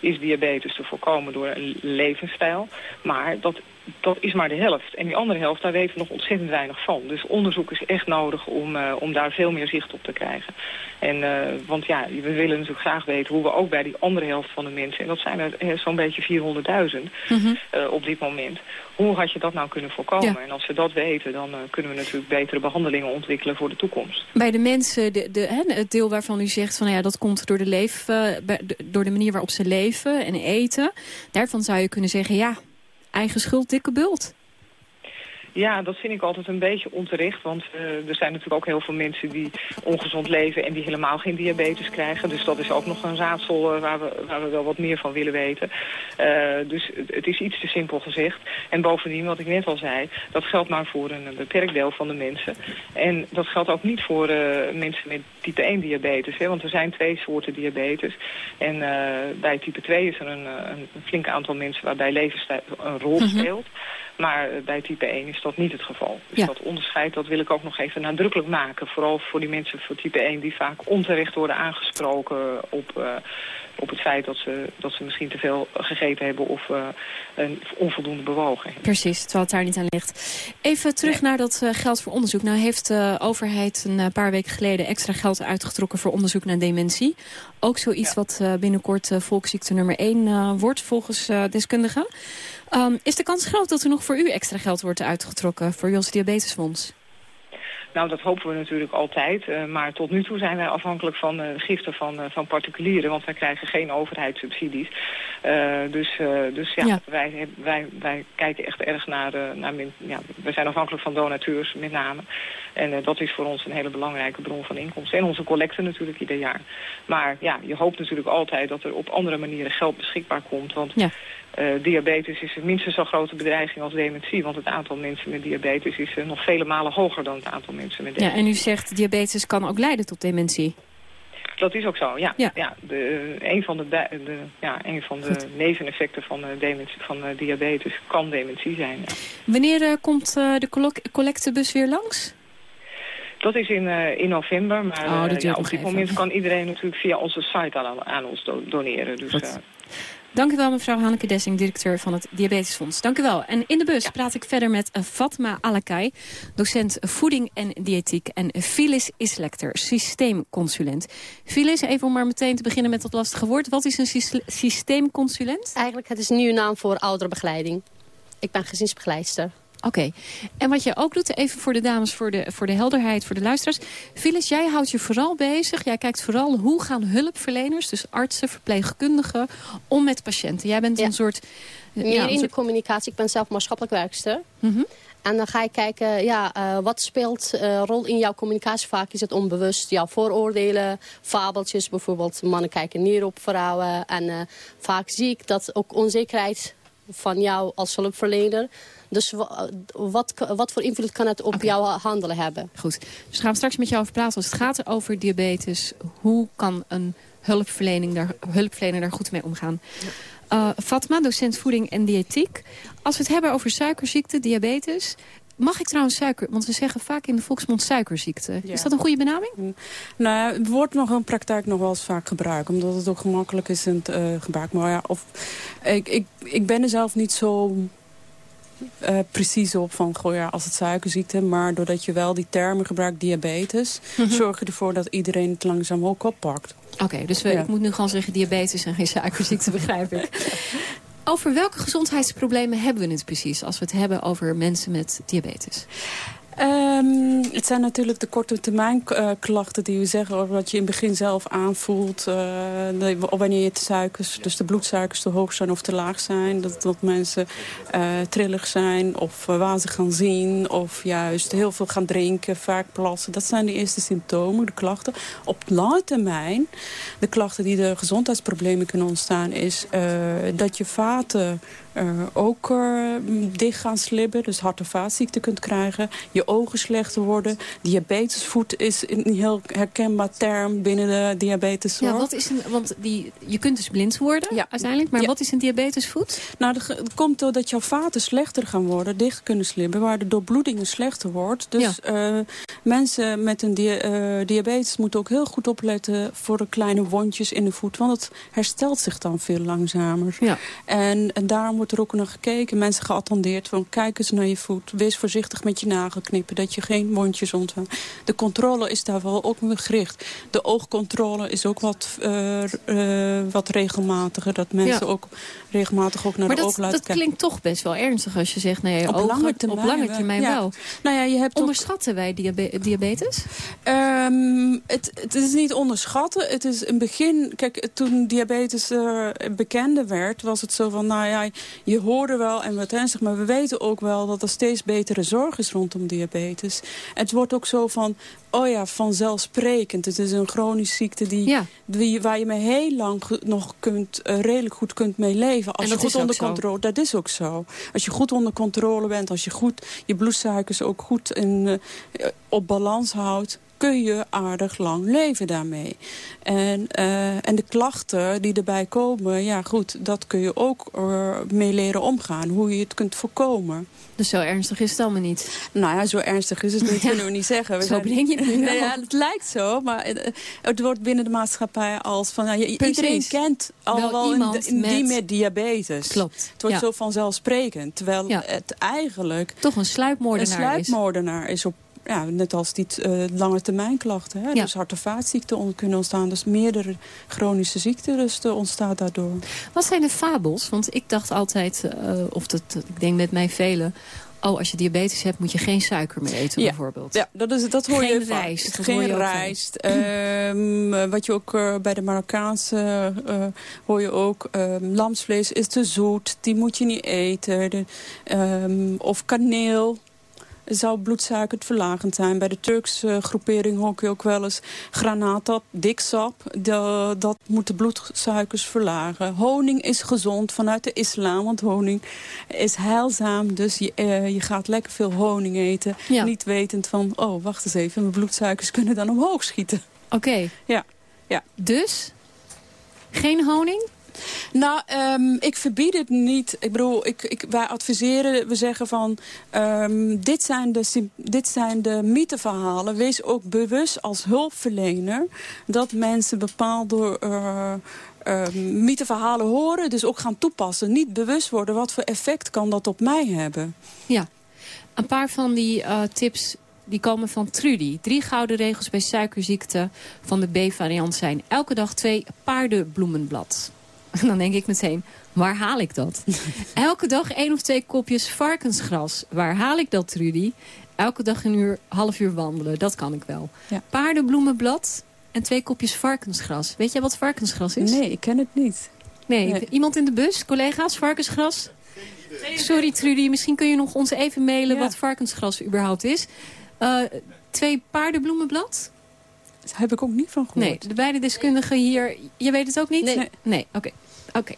is diabetes te voorkomen door een levensstijl. Maar dat, dat is maar de helft. En die andere helft, daar weten we nog ontzettend weinig van. Dus onderzoek is echt nodig om, eh, om daar veel meer zicht op te krijgen. En, eh, want ja, we willen natuurlijk graag weten hoe we ook bij die andere helft van de mensen, en dat zijn er eh, zo'n beetje 400.000 eh, op dit moment. Hoe had je dat nou kunnen voorkomen? Ja. En als we dat weten, dan kunnen we natuurlijk betere behandelingen ontwikkelen voor de toekomst. Bij de mensen, de, de, hè, het deel waarvan u zegt van nou ja, dat komt door de, leef, door de manier waarop ze leven en eten. Daarvan zou je kunnen zeggen, ja, eigen schuld, dikke bult. Ja, dat vind ik altijd een beetje onterecht. Want eh, er zijn natuurlijk ook heel veel mensen die ongezond leven en die helemaal geen diabetes krijgen. Dus dat is ook nog een raadsel eh, waar, we, waar we wel wat meer van willen weten. Eh, dus het- het is iets te simpel gezegd. En bovendien, wat ik net al zei, dat geldt maar voor een beperkt deel van de mensen. En dat geldt ook niet voor mensen met type 1 diabetes. Hè, want er zijn twee soorten diabetes. En bij type 2 is er een, een flink aantal mensen waarbij levensstijl een rol Mhm. speelt. Maar eh, bij type 1 is dat niet het geval. Dus Ja. dat onderscheid dat wil ik ook nog even nadrukkelijk maken. Vooral voor die mensen voor type 1 die vaak onterecht worden aangesproken op, eh, op het feit dat ze, dat ze misschien te veel gegeten hebben of eh, een onvoldoende bewogen hebben. Precies, terwijl het daar niet aan ligt. Even terug naar dat geld voor onderzoek. Nou heeft de overheid een paar weken geleden extra geld uitgetrokken voor onderzoek naar dementie. Ook zoiets wat eh, binnenkort volksziekte nummer 1 wordt volgens deskundigen. Um, is de kans groot dat er nog voor u extra geld wordt uitgetrokken voor Jos Diabetesfonds? Nou, dat hopen we natuurlijk altijd. eh, maar tot nu toe zijn wij afhankelijk van eh, giften van, eh, van particulieren. Want wij krijgen geen overheidssubsidies. Dus, dus ja, Ja. Wij, wij, wij kijken echt erg naar... naar ja, we zijn afhankelijk van donateurs met name. En eh, dat is voor ons een hele belangrijke bron van inkomsten. En onze collecte natuurlijk ieder jaar. Maar ja, je hoopt natuurlijk altijd dat er op andere manieren geld beschikbaar komt. Want Ja. eh, diabetes is minstens zo grote bedreiging als dementie. Want het aantal mensen met diabetes is eh, nog vele malen hoger dan het aantal mensen met Ja, dementie. en u zegt diabetes kan ook leiden tot dementie. Dat is ook zo, ja. Ja. ja. de, een van de, de, ja, een van de neveneffecten van, dementie, van diabetes kan dementie zijn. ja. Wanneer komt de collec- collectebus weer langs? Dat is in, eh, in november, maar Oh, dat eh, ja, op dit moment kan iedereen natuurlijk via onze site aan, aan ons do- doneren. Dus, eh, Dank u wel, mevrouw Hanneke Dessing, directeur van het Diabetesfonds. Dank u wel. En in de bus praat ik verder met Fatma Alakai, docent voeding en diëtiek. En Phyllis Islecter, systeemconsulent. Phyllis, even om maar meteen te beginnen met dat lastige woord. Wat is een sys- systeemconsulent? Eigenlijk, het is een nieuwe naam voor ouderenbegeleiding. Ik ben gezinsbegeleidster. Oké. En wat je ook doet, even voor de dames, voor de, voor de helderheid, voor de luisteraars. Phyllis, jij houdt je vooral bezig. Jij kijkt vooral hoe gaan hulpverleners, dus artsen, verpleegkundigen, om met patiënten. Jij bent Ja. een soort... eh, Meer ja, in de communicatie. Ik ben zelf maatschappelijk werkster. Mhm. En dan ga je kijken, ja, eh, wat speelt eh rol in jouw communicatie? Vaak is het onbewust. Jouw vooroordelen, fabeltjes bijvoorbeeld. Mannen kijken neer op vrouwen. En vaak zie ik dat ook onzekerheid van jou als hulpverlener. Dus wa- wat, wat voor invloed kan het op jouw handelen hebben? Goed, dus gaan we straks met jou over praten. Als het gaat over diabetes, hoe kan een hulpverlening daar, hulpverlener daar goed mee omgaan? Eh, Fatma, docent voeding en diëtiek. Als we het hebben over suikerziekte, diabetes... Mag ik trouwens suiker, want we zeggen vaak in de volksmond suikerziekte. Is dat een goede benaming? Nou, ja, het wordt nog in praktijk nog wel eens vaak gebruikt. Omdat het ook gemakkelijk is in het eh, gebruik. Maar ja, of, ik, ik, ik ben er zelf niet zo eh, precies op van, goh ja, als het suikerziekte. Maar doordat je wel die termen gebruikt, diabetes... Mhm. zorg je ervoor dat iedereen het langzaam ook oppakt. Oké, dus we, Ja. ik moet nu gewoon zeggen diabetes en geen suikerziekte, begrijp ik. Over welke gezondheidsproblemen hebben we het precies... als we het hebben over mensen met diabetes? Ehm, het zijn natuurlijk de korte termijn eh, klachten die we zeggen, wat je in het begin zelf aanvoelt. de- wanneer je de suikers, dus de bloedsuikers te hoog zijn of te laag zijn. Dat, dat mensen eh, trillig zijn of uh, wazig gaan zien of juist heel veel gaan drinken, vaak plassen. Dat zijn de eerste symptomen, de klachten. Op lange termijn, de klachten die de gezondheidsproblemen kunnen ontstaan, is dat je vaten ook eh, dicht gaan slibben. Dus hart- en vaatziekten kunt krijgen. Je ogen slechter worden. Diabetesvoet is een heel herkenbaar term binnen de diabeteszorg. Ja, wat is een, want die, je kunt dus blind worden uiteindelijk. Maar wat is een diabetesvoet? Nou, dat komt doordat jouw vaten slechter gaan worden, dicht kunnen slibben, waar de doorbloedingen slechter wordt. Dus eh, mensen met een dia- eh, diabetes moeten ook heel goed opletten voor de kleine wondjes in de voet, want het herstelt zich dan veel langzamer. Ja. En, en daarom wordt er naar gekeken, mensen geattendeerd van kijk eens naar je voet, wees voorzichtig met je nagel knippen, dat je geen wondjes ontvangt. De controle is daar wel ook weer gericht. De oogcontrole is ook wat, eh, eh, wat regelmatiger, dat mensen Ja. ook regelmatig ook naar maar de dat, oog laten dat kijken. klinkt toch best wel ernstig als je zegt... nee, Op ogen, lange termijn op lange wel, termijn ja. wel. Nou ja, je hebt ook- Onderschatten wij diabe- diabetes? Ehm, het, het is niet onderschatten. Het is een begin... Kijk, toen diabetes eh, bekender werd, was het zo van... Nou ja, je hoorde wel en wat ernstig, maar we weten ook wel... dat er steeds betere zorg is rondom diabetes. Het wordt ook zo van... Oh ja, vanzelfsprekend. Het is een chronische ziekte die, die, waar je mee heel lang nog kunt, eh, redelijk goed kunt mee leven. Als En je goed onder controle Dat is ook zo. Als je goed onder controle bent, als je goed je bloedsuikers ook goed in, eh, op balans houdt kun je aardig lang leven daarmee. En, eh, en de klachten die erbij komen, ja goed, dat kun je ook eh, mee leren omgaan. Hoe je het kunt voorkomen. Dus zo ernstig is het allemaal niet? Nou ja, zo ernstig is het niet, Ja. kunnen we niet zeggen. We Zo breng je het nu ja, Het lijkt zo, maar het, wordt binnen de maatschappij als van... Nou, je- iedereen kent al Wel iemand een, die met- met diabetes. Klopt, Het wordt ja. zo vanzelfsprekend. Terwijl het eigenlijk... Toch een sluipmoordenaar een is. sluipmoordenaar is op ja, net als die eh, lange termijn klachten. Hè? Ja. Dus hart- en vaatziekten kunnen ontstaan. Dus meerdere chronische ziekten dus, eh, ontstaat daardoor. Wat zijn de fabels? Want ik dacht altijd, eh, of dat, ik denk met mij velen... oh, als je diabetes hebt moet je geen suiker meer eten Ja. bijvoorbeeld. Ja, dat, is, dat hoor Geen je vaak. rijst, Geen hoor je ook rijst. Ehm, wat je ook bij de Marokkaanse hoor je ook. ehm, lamsvlees is te zoet, die moet je niet eten. De, ehm, of kaneel zou bloedsuikerverlagend zijn. Bij de Turkse groepering hoor je ook wel eens granaatsap, diksap. De, dat moet de bloedsuikers verlagen. Honing is gezond vanuit de islam, want honing is heilzaam. Dus je, eh, je gaat lekker veel honing eten. Ja. Niet wetend van, oh, wacht eens even, mijn bloedsuikers kunnen dan omhoog schieten. Oké. Ja. ja. Dus? Geen honing? Nou, ehm, ik verbied het niet. Ik bedoel, ik, ik, wij adviseren, we zeggen van... ehm, dit, zijn de, dit zijn de mytheverhalen. Wees ook bewust als hulpverlener... dat mensen bepaalde uh, uh, mytheverhalen horen... dus ook gaan toepassen. Niet bewust worden wat voor effect kan dat op mij hebben. Ja. Een paar van die uh, tips die komen van Trudy. Drie gouden regels bij suikerziekte van de B-variant zijn... elke dag twee paardenbloemenblad. En dan denk ik meteen, waar haal ik dat? Elke dag één of twee kopjes varkensgras. Waar haal ik dat, Trudy? Elke dag een uur, half uur wandelen, dat kan ik wel. Ja. Paardenbloemenblad en twee kopjes varkensgras. Weet jij wat varkensgras is? Nee, ik ken het niet. Nee, Nee. iemand in de bus? Collega's, varkensgras? Sorry Trudy, misschien kun je nog ons even mailen Ja. wat varkensgras überhaupt is. Uh, twee paardenbloemenblad? Daar heb ik ook niet van gehoord. Nee, de beide deskundigen hier... Je weet het ook niet? Nee. Nee, oké. Oké.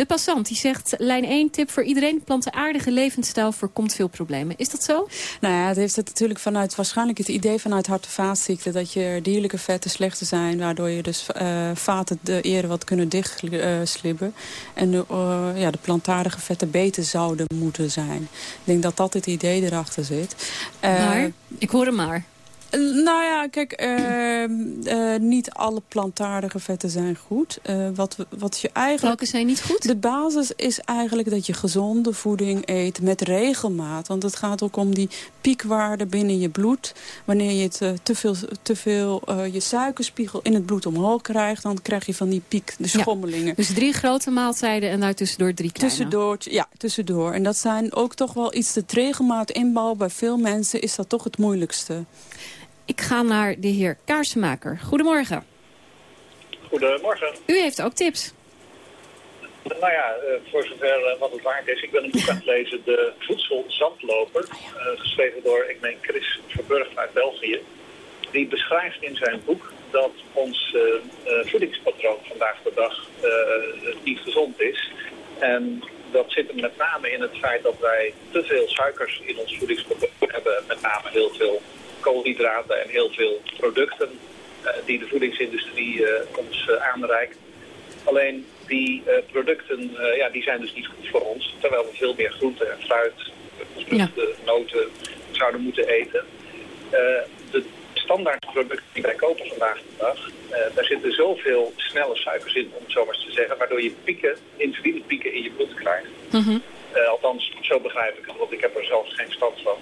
De passant die zegt, lijn 1, tip voor iedereen... plantaardige levensstijl voorkomt veel problemen. Is dat zo? Nou ja, het heeft het natuurlijk vanuit, waarschijnlijk het idee vanuit hart- en vaatziekten... dat je dierlijke vetten slechter zijn, waardoor je dus uh, vaten de eerder wat kunnen dichtslibben. Uh, en de, uh, ja, de plantaardige vetten beter zouden moeten zijn. Ik denk dat dat het idee erachter zit. maar, ik hoor hem maar. Nou ja, kijk, uh, uh, niet alle plantaardige vetten zijn goed. Uh, wat, wat je eigenlijk, Welke zijn niet goed? De basis is eigenlijk dat je gezonde voeding eet met regelmaat. Want het gaat ook om die piekwaarde binnen je bloed. Wanneer je te, te veel, te veel je suikerspiegel in het bloed omhoog krijgt... dan krijg je van die piek, de schommelingen. Ja, dus drie grote maaltijden en daartussendoor drie kleine? Tussendoor, ja, tussendoor. En dat zijn ook toch wel iets de regelmaat inbouwen. Bij veel mensen is dat toch het moeilijkste. Ik ga naar de heer Kaarsenmaker. Goedemorgen. Goedemorgen. U heeft ook tips. Nou ja, voor zover wat het waard is. Ik ben een boek aan het lezen, De Voedselzandloper. Uh, geschreven door, ik meen, Chris Verburg uit België. Die beschrijft in zijn boek dat ons uh, uh, voedingspatroon vandaag de dag niet gezond is. En dat zit hem met name in het feit dat wij te veel suikers in ons voedingspatroon hebben. Met name heel veel koolhydraten en heel veel producten uh, die de voedingsindustrie uh, ons uh, aanreikt. Alleen die producten ja, die zijn dus niet goed voor ons, terwijl we veel meer groente en fruit, vruchten, ja. noten zouden moeten eten. de standaardproducten die wij kopen vandaag de dag, daar zitten zoveel snelle suikers in, om het zo maar eens te zeggen, waardoor je pieken, insulinepieken in je bloed krijgt. Mm -hmm. althans, zo begrijp ik het, want ik heb er zelfs geen stand van.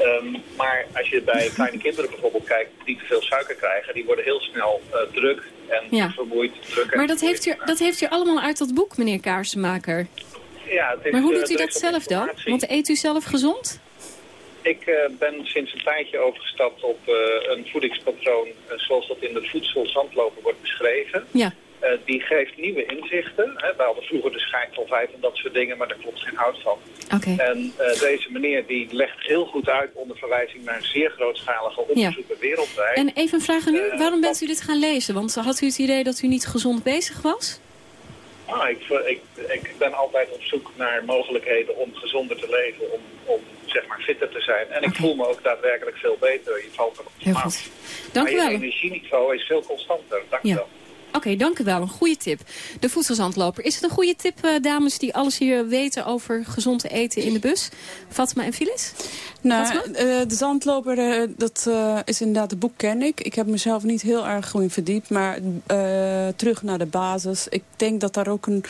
Um, maar als je bij kleine kinderen bijvoorbeeld kijkt die te veel suiker krijgen, die worden heel snel uh, druk en ja. vermoeid. Druk maar dat heeft, u, dat heeft u allemaal uit dat boek, meneer Kaarsenmaker. Ja, het is, maar hoe doet u dat zelf dan? Want eet u zelf gezond? Ik uh, ben sinds een tijdje overgestapt op een voedingspatroon zoals dat in de voedselzandloper wordt beschreven. Ja. Uh, die geeft nieuwe inzichten. Hè. We hadden vroeger de schijnvolvijf en dat soort dingen, maar daar klopt geen hout van. Okay. En uh, deze meneer die legt heel goed uit onder verwijzing naar zeer grootschalige onderzoeken ja. wereldwijd. En even een vraag aan u, Uh, waarom bent u dit gaan lezen? Want had u het idee dat u niet gezond bezig was? Ah, ik, ik, ik ben altijd op zoek naar mogelijkheden om gezonder te leven, om, om zeg maar fitter te zijn. En ik voel me ook daadwerkelijk veel beter. Je valt erop Heel goed. Dank u wel. Maar je energieniveau is veel constanter. Dank u ja. wel. Oké, okay, dank u wel. Een goede tip. De voedselzandloper. Is het een goede tip, uh, dames, die alles hier weten over gezond eten in de bus? Fatma en Phyllis? Nou, uh, de zandloper, uh, dat is inderdaad, het boek ken ik. Ik heb mezelf niet heel erg goed in verdiept, maar terug naar de basis. Ik denk dat daar ook een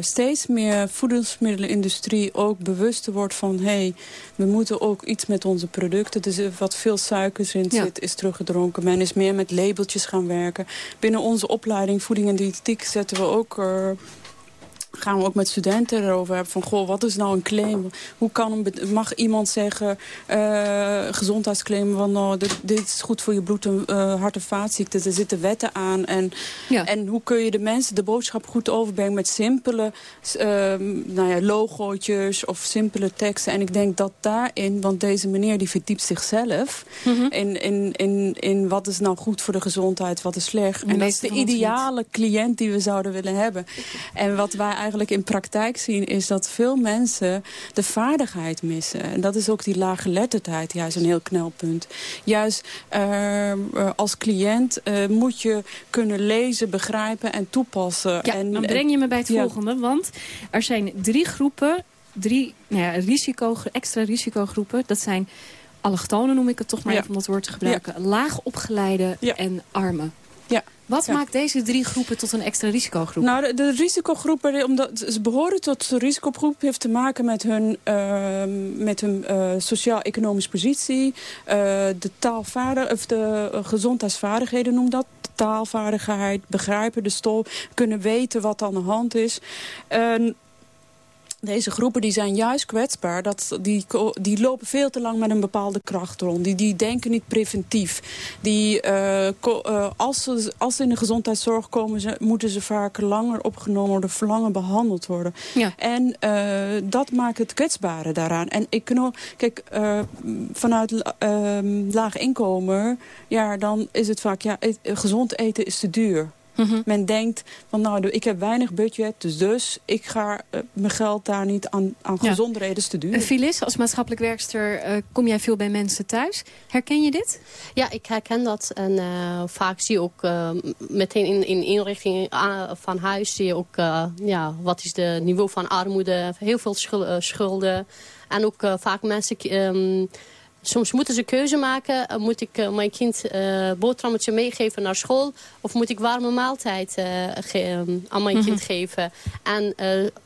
steeds meer voedingsmiddelenindustrie ook bewuster wordt van... hé, hey, we moeten ook iets met onze producten. Dus wat veel suikers in Ja. zit, is teruggedronken. Men is meer met labeltjes gaan werken. Binnen onze opleiding voeding en diëtetiek zetten we ook... Gaan we ook met studenten erover hebben van... goh, wat is nou een claim? Hoe kan een, mag iemand zeggen, uh, gezondheidsclaim... van nou, dit, dit, is goed voor je bloed- en uh, hart- en vaatziekten. Er zitten wetten aan. En, ja. en hoe kun je de mensen de boodschap goed overbrengen... met simpele uh, nou ja, logootjes of simpele teksten. En ik denk dat daarin, want deze meneer die verdiept zichzelf... Mm -hmm. in, in, in, in wat is nou goed voor de gezondheid, wat is slecht. En, dat is de ideale cliënt die we zouden willen hebben. En wat wij eigenlijk in praktijk zien... is dat veel mensen de vaardigheid missen. En dat is ook die lage letterdheid juist een heel knelpunt. Juist uh, als cliënt uh, moet je kunnen lezen, begrijpen en toepassen. Ja, en, dan breng je me bij het ja. volgende. Want er zijn drie groepen, drie nou ja, risico, extra risicogroepen. Dat zijn allochtonen, noem ik het toch maar Ja. even om dat woord te gebruiken. Laag opgeleide en armen. Ja. Wat Ja. maakt deze drie groepen tot een extra risicogroep? Nou, de, de risicogroepen, omdat ze behoren tot de risicogroep, heeft te maken met hun, uh, met hun uh, sociaal-economische positie, uh, de taalvaardig, of de uh, gezondheidsvaardigheden noem dat. Taalvaardigheid, begrijpen de stof, kunnen weten wat aan de hand is. Deze groepen die zijn juist kwetsbaar. Dat, die, die lopen veel te lang met een bepaalde kracht rond. Die, die denken niet preventief. Die, uh, ko, uh, als, ze, als ze in de gezondheidszorg komen, ze, moeten ze vaak langer opgenomen worden, langer behandeld worden. Ja. En uh, dat maakt het kwetsbare daaraan. En ik kijk, vanuit laag inkomen, ja, dan is het vaak, ja, gezond eten is te duur. Mhm. Men denkt van nou, ik heb weinig budget, dus, dus ik ga uh, mijn geld daar niet aan, aan ja. gezonde redenen te duwen. Uh, Phyllis, als maatschappelijk werkster uh, kom jij veel bij mensen thuis. Herken je dit? Ja, ik herken dat. En vaak zie je ook meteen in, in inrichting van huis zie je ook ja, wat is de niveau van armoede. Heel veel schulden. En ook vaak mensen... Um, soms moeten ze keuze maken. Uh, moet ik uh, mijn kind uh, boterhammetje meegeven naar school? Of moet ik warme maaltijd um, aan mijn mm -hmm. kind geven? En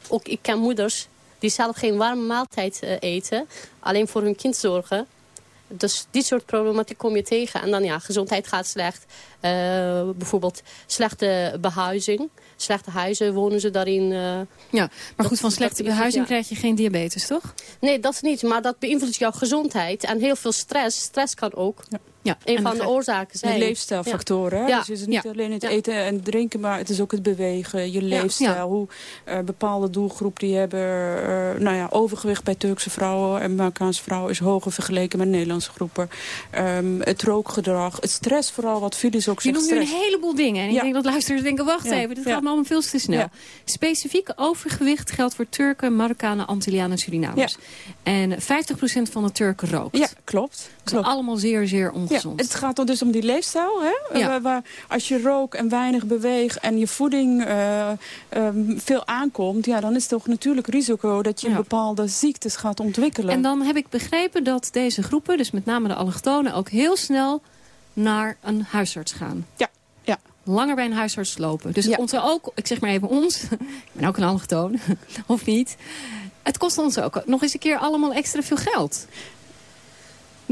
ook ik ken moeders die zelf geen warme maaltijd eten. Alleen voor hun kind zorgen. Dus die soort problematiek kom je tegen. En dan ja, gezondheid gaat slecht. bijvoorbeeld slechte behuizing. Slechte huizen wonen ze daarin. Uh, ja, maar goed, van slechte behuizing ja. krijg je geen diabetes, toch? Nee, dat niet. Maar dat beïnvloedt jouw gezondheid. En heel veel stress. Stress kan ook. Ja. Ja, een van de, de oorzaken zijn. De leefstijlfactoren. Ja. Dus het is niet alleen het eten en drinken, maar het is ook het bewegen, je leefstijl. Hoe uh, bepaalde doelgroepen die hebben, uh, nou ja, overgewicht bij Turkse vrouwen en Marokkaanse vrouwen is hoger vergeleken met Nederlandse groepen. Um, het rookgedrag, het stress vooral, wat Phyllis ook je zegt. Je noemt nu een heleboel dingen. En ik denk dat luisteraars denken, wacht even, dit gaat me allemaal veel te snel. Specifiek overgewicht geldt voor Turken, Marokkanen, Antillianen en Surinamers. En 50% van de Turken rookt. Ja, klopt. Dat is allemaal zeer, zeer ongezond. Ja, het gaat dus om die leefstijl. Hè? Ja. Waar, waar, als je rook en weinig beweegt en je voeding uh, um, veel aankomt... Ja, dan is het toch natuurlijk risico dat je ja. bepaalde ziektes gaat ontwikkelen. En dan heb ik begrepen dat deze groepen, dus met name de allochtonen... ook heel snel naar een huisarts gaan. Ja. ja. Langer bij een huisarts lopen. Dus ja. ons ook, ik zeg maar even ons, ik ben ook een allochtoon, of niet... Het kost ons ook nog eens een keer allemaal extra veel geld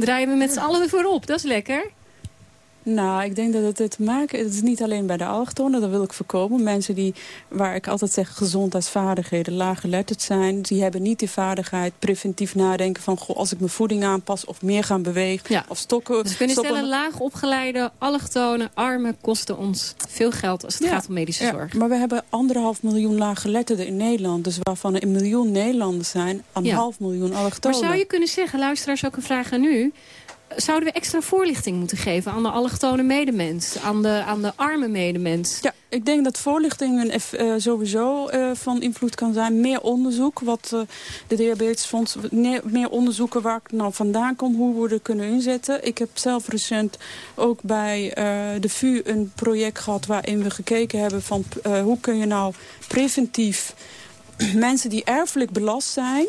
draaien we met z'n allen ervoor op. Dat is lekker. Nou, ik denk dat het het maken... Het is niet alleen bij de allochtonen, dat wil ik voorkomen. Mensen die, waar ik altijd zeg, gezondheidsvaardigheden, laaggeletterd zijn... die hebben niet die vaardigheid preventief nadenken van... Goh, als ik mijn voeding aanpas of meer gaan bewegen ja. of stokken... Dus we kunnen stoppen. stellen, laag opgeleide, allochtonen, armen... kosten ons veel geld als het ja. gaat om medische ja. zorg. Maar we hebben anderhalf miljoen laaggeletterden in Nederland. Dus waarvan een miljoen Nederlanders zijn, anderhalf miljoen allochtonen. Maar zou je kunnen zeggen, luisteraars ook een vraag aan u zouden we extra voorlichting moeten geven aan de allochtone medemens, aan de, aan de arme medemens? Ja, ik denk dat voorlichting een, uh, sowieso uh, van invloed kan zijn. Meer onderzoek, wat uh, de Diabetesfonds, meer onderzoeken waar ik nou vandaan kom, hoe we er kunnen inzetten. Ik heb zelf recent ook bij de VU een project gehad waarin we gekeken hebben van hoe kun je nou preventief mensen die erfelijk belast zijn...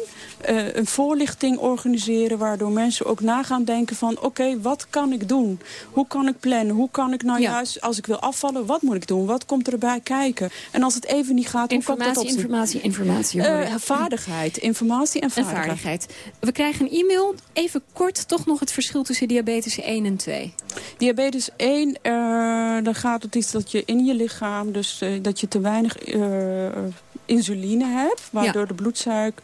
Uh, een voorlichting organiseren... waardoor mensen ook na gaan denken van... oké, okay, wat kan ik doen? Hoe kan ik plannen? Hoe kan ik nou ja. juist, als ik wil afvallen... wat moet ik doen? Wat komt erbij kijken? En als het even niet gaat, informatie, hoe kan ik dat Informatie, informatie, uh, Vaardigheid, informatie en vaardigheid. en vaardigheid. We krijgen een e-mail. Even kort toch nog het verschil tussen diabetes 1 en 2. Diabetes 1, uh, dan gaat het iets dat je in je lichaam... dus dat je te weinig insuline hebt, waardoor ja. de bloedsuiker,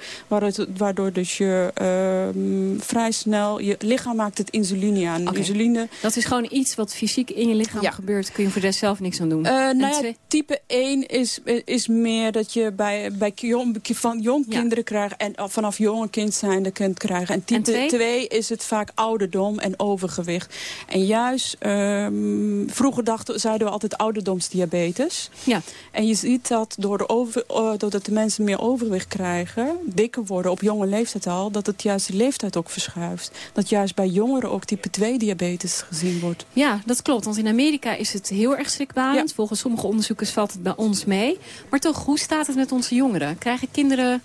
waardoor, dus je uh, vrij snel, je lichaam maakt het insuline aan. Okay. Insuline, dat is gewoon iets wat fysiek in je lichaam ja. gebeurt, kun je voor de rest zelf niks aan doen. Uh, nou ja, type 1 is, is meer dat je bij, bij jong, van jong kinderen krijgt en vanaf jonge kind zijn de kind krijgen. En type en 2 is het vaak ouderdom en overgewicht. En juist, um, vroeger dachten, zeiden we altijd ouderdomsdiabetes. Ja. En je ziet dat door de over, uh, doordat de mensen meer overwicht krijgen, dikker worden op jonge leeftijd al, dat het juist de leeftijd ook verschuift. Dat juist bij jongeren ook type 2 diabetes gezien wordt. Ja, dat klopt. Want in Amerika is het heel erg schrikbarend. Ja. Volgens sommige onderzoekers valt het bij ons mee. Maar toch, hoe staat het met onze jongeren? Krijgen kinderen...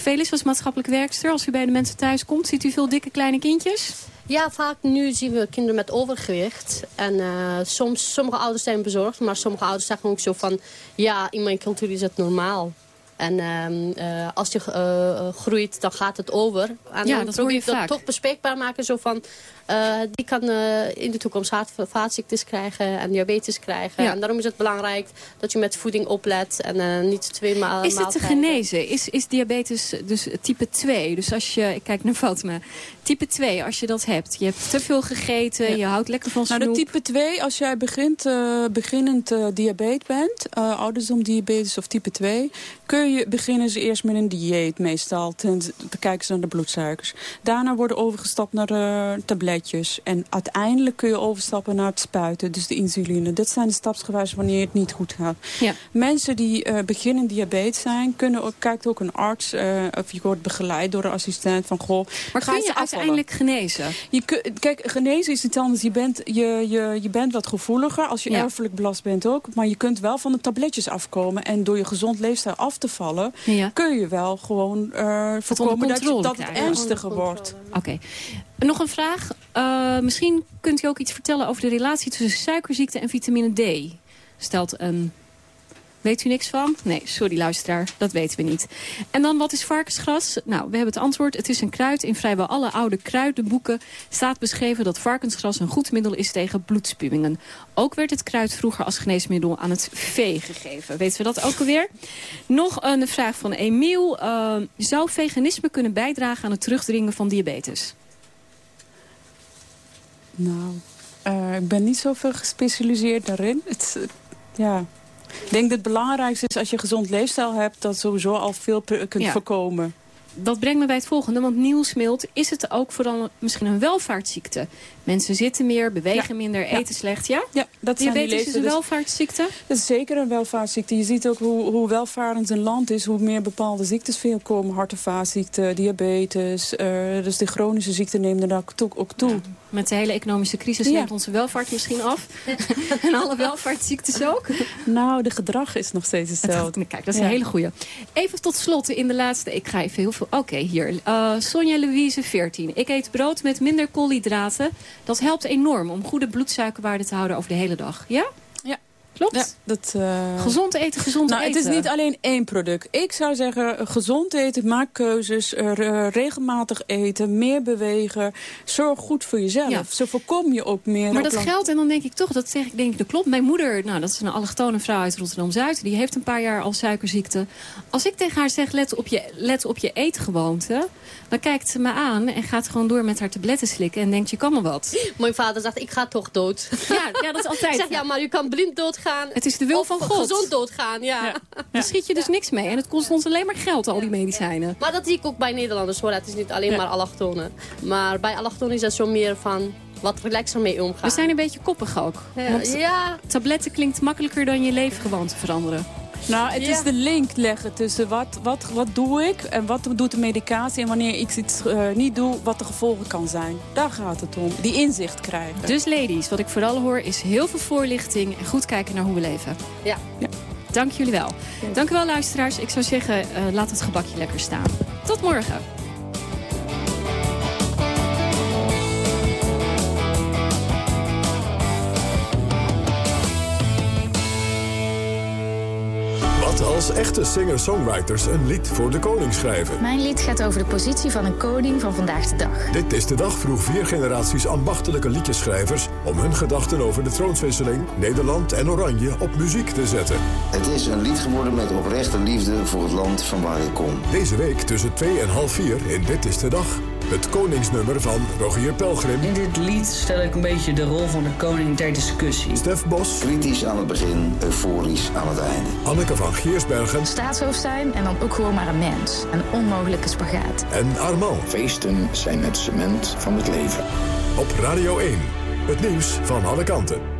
Felix was maatschappelijk werkster. Als u bij de mensen thuis komt, ziet u veel dikke kleine kindjes? Ja, vaak nu zien we kinderen met overgewicht. En uh, soms, sommige ouders zijn bezorgd, maar sommige ouders zeggen ook zo van... ja, in mijn cultuur is het normaal. En uh, uh, als je uh, groeit, dan gaat het over. En ja, dan dat probeer je dat vaak. toch bespreekbaar maken. Zo van, die kan in de toekomst hart- vaatziektes krijgen en diabetes krijgen. Ja. En daarom is het belangrijk dat je met voeding oplet. En niet twee maal Is het te genezen? Is, is diabetes dus type 2? Dus als je, ik kijk naar Fatima, type 2, als je dat hebt. Je hebt te veel gegeten, ja. je houdt lekker van snoep. Nou, de type 2, als jij begint, beginnend diabetes bent, ouderdomdiabetes of type 2... kun je, beginnen ze eerst met een dieet meestal. Ten, dan kijken ze naar de bloedsuikers. Daarna worden overgestapt naar uh, tabletjes. En uiteindelijk kun je overstappen naar het spuiten, dus de insuline. Dit zijn de stapsgewijs wanneer het niet goed gaat. Ja. Mensen die uh, beginnen diabetes zijn, kunnen ook, kijkt ook een arts... Uh, of je wordt begeleid door een assistent van... Goh, maar ga kun je uiteindelijk genezen? Je, kijk, genezen is iets anders. Je bent, je, je, je bent wat gevoeliger als je ja. erfelijk belast bent ook. Maar je kunt wel van de tabletjes afkomen. En door je gezond leefstijl af te vallen... Ja. kun je wel gewoon uh, voorkomen dat, je, dat het ernstiger wordt. Oké. Okay. Nog een vraag. Uh, misschien kunt u ook iets vertellen over de relatie tussen suikerziekte en vitamine D. Stelt een Weet u niks van? Nee, sorry luisteraar, dat weten we niet. En dan, wat is varkensgras? Nou, we hebben het antwoord. Het is een kruid. In vrijwel alle oude kruidenboeken staat beschreven dat varkensgras een goed middel is tegen bloedspuwingen. Ook werd het kruid vroeger als geneesmiddel aan het vee gegeven. Weten we dat ook alweer? Nog een vraag van Emiel. Uh, zou veganisme kunnen bijdragen aan het terugdringen van diabetes? Nou, uh, ik ben niet zoveel gespecialiseerd daarin. Het, ja, ik denk dat het belangrijkste is als je gezond leefstijl hebt... dat sowieso al veel kunt ja. voorkomen. Dat brengt me bij het volgende, want nieuwsmilt is het ook vooral misschien een welvaartsziekte. Mensen zitten meer, bewegen ja. minder, eten ja. slecht, ja? Ja, dat Diabetes zijn is een welvaartsziekte? Dat is zeker een welvaartsziekte. Je ziet ook hoe, hoe welvarend een land is, hoe meer bepaalde ziektes veel komen. Hart- en vaatziekten, diabetes, uh, dus de chronische ziekten nemen er ook toe. Met de hele economische crisis neemt ja. onze welvaart misschien af. en alle welvaartsziektes ook. Nou, de gedrag is nog steeds hetzelfde. Kijk, dat is een hele goeie. Even tot slot in de laatste... Ik ga even heel veel... Oké, okay, hier. Uh, Sonja Louise, 14. Ik eet brood met minder koolhydraten. Dat helpt enorm om goede bloedsuikerwaarde te houden over de hele dag. Ja? Ja. Klopt? Ja, dat, uh... Gezond eten, gezond nou, eten. Het is niet alleen één product. Ik zou zeggen, gezond eten, maak keuzes, uh, regelmatig eten, meer bewegen. Zorg goed voor jezelf. Ja. Zo voorkom je ook meer. Maar dat geldt, en dan denk ik toch, dat zeg ik denk ik, dat klopt. Mijn moeder, nou, dat is een allochtone vrouw uit Rotterdam-Zuid. Die heeft een paar jaar al suikerziekte. Als ik tegen haar zeg, let op je, let op je eetgewoonte. Dan kijkt ze me aan en gaat gewoon door met haar tabletten slikken. En denkt, je kan me wat. Mijn vader zegt, ik ga toch dood. Ja, ja dat is altijd. Ik zeg, ja, maar je kan blind doodgaan. Het is de wil van God. gezond doodgaan, ja. ja. Daar schiet je dus niks mee. En het kost ons alleen maar geld, al die medicijnen. Maar dat zie ik ook bij Nederlanders hoor. Het is niet alleen maar allochtonen. Maar bij allochtonen is dat zo meer van wat relaxer mee omgaan. We zijn een beetje koppig ook. Ja. Want tabletten klinkt makkelijker dan je leefgewoonte veranderen. Nou, het ja. is de link leggen tussen wat, wat, wat doe ik en wat doet de medicatie... en wanneer ik iets uh, niet doe, wat de gevolgen kan zijn. Daar gaat het om, die inzicht krijgen. Dus ladies, wat ik vooral hoor is heel veel voorlichting... en goed kijken naar hoe we leven. Ja. ja. Dank jullie wel. Dank u wel, luisteraars. Ik zou zeggen, uh, laat het gebakje lekker staan. Tot morgen. Als echte singer-songwriters een lied voor de koning schrijven. Mijn lied gaat over de positie van een koning van vandaag de dag. Dit is de dag vroeg vier generaties ambachtelijke liedjeschrijvers... om hun gedachten over de troonswisseling, Nederland en Oranje op muziek te zetten. Het is een lied geworden met oprechte liefde voor het land van waar ik kom. Deze week tussen twee en half vier in Dit is de Dag... Het koningsnummer van Rogier Pelgrim. In dit lied stel ik een beetje de rol van de koning ter discussie. Stef Bos. Kritisch aan het begin, euforisch aan het einde. Anneke van Giersbergen. Staatshoofd zijn en dan ook gewoon maar een mens. Een onmogelijke spagaat. En Armand. Feesten zijn het cement van het leven. Op Radio 1. Het nieuws van alle kanten.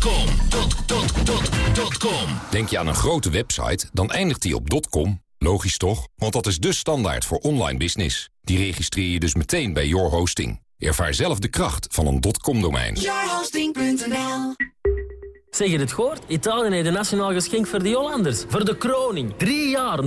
.com, dot, dot, dot, dot .com. Denk je aan een grote website, dan eindigt die op .com. Logisch toch? Want dat is de standaard voor online business. Die registreer je dus meteen bij Your Hosting. Ervaar zelf de kracht van een .com-domein. Yourhosting.nl Zeg je het gehoord? Italië heeft een nationaal geschenk voor de Hollanders. Voor de kroning. Drie jaar 0%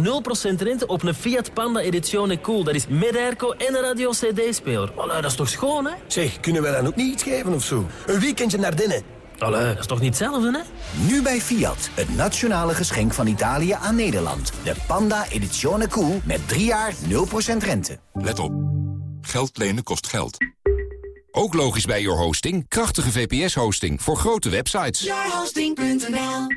rente op een Fiat Panda Edizione Cool. Dat is met airco en een radio-cd-speler. Oh, dat is toch schoon, hè? Zeg, kunnen we dan ook niet iets geven of zo? Een weekendje naar binnen. Allee, dat is toch niet hetzelfde, hè? Nu bij Fiat, het nationale geschenk van Italië aan Nederland. De Panda Edizione Cool met 3 jaar 0% rente. Let op. Geld lenen kost geld. Ook logisch bij Your Hosting. Krachtige VPS-hosting voor grote websites. Yourhosting.nl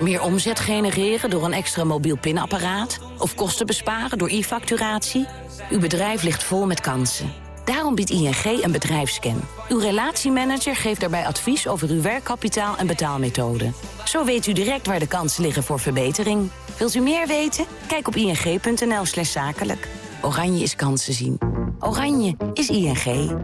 Meer omzet genereren door een extra mobiel pinapparaat? Of kosten besparen door e-facturatie? Uw bedrijf ligt vol met kansen. Daarom biedt ING een bedrijfscan. Uw relatiemanager geeft daarbij advies over uw werkkapitaal en betaalmethode. Zo weet u direct waar de kansen liggen voor verbetering. Wilt u meer weten? Kijk op ing.nl slash zakelijk. Oranje is kansen zien. Oranje is ING.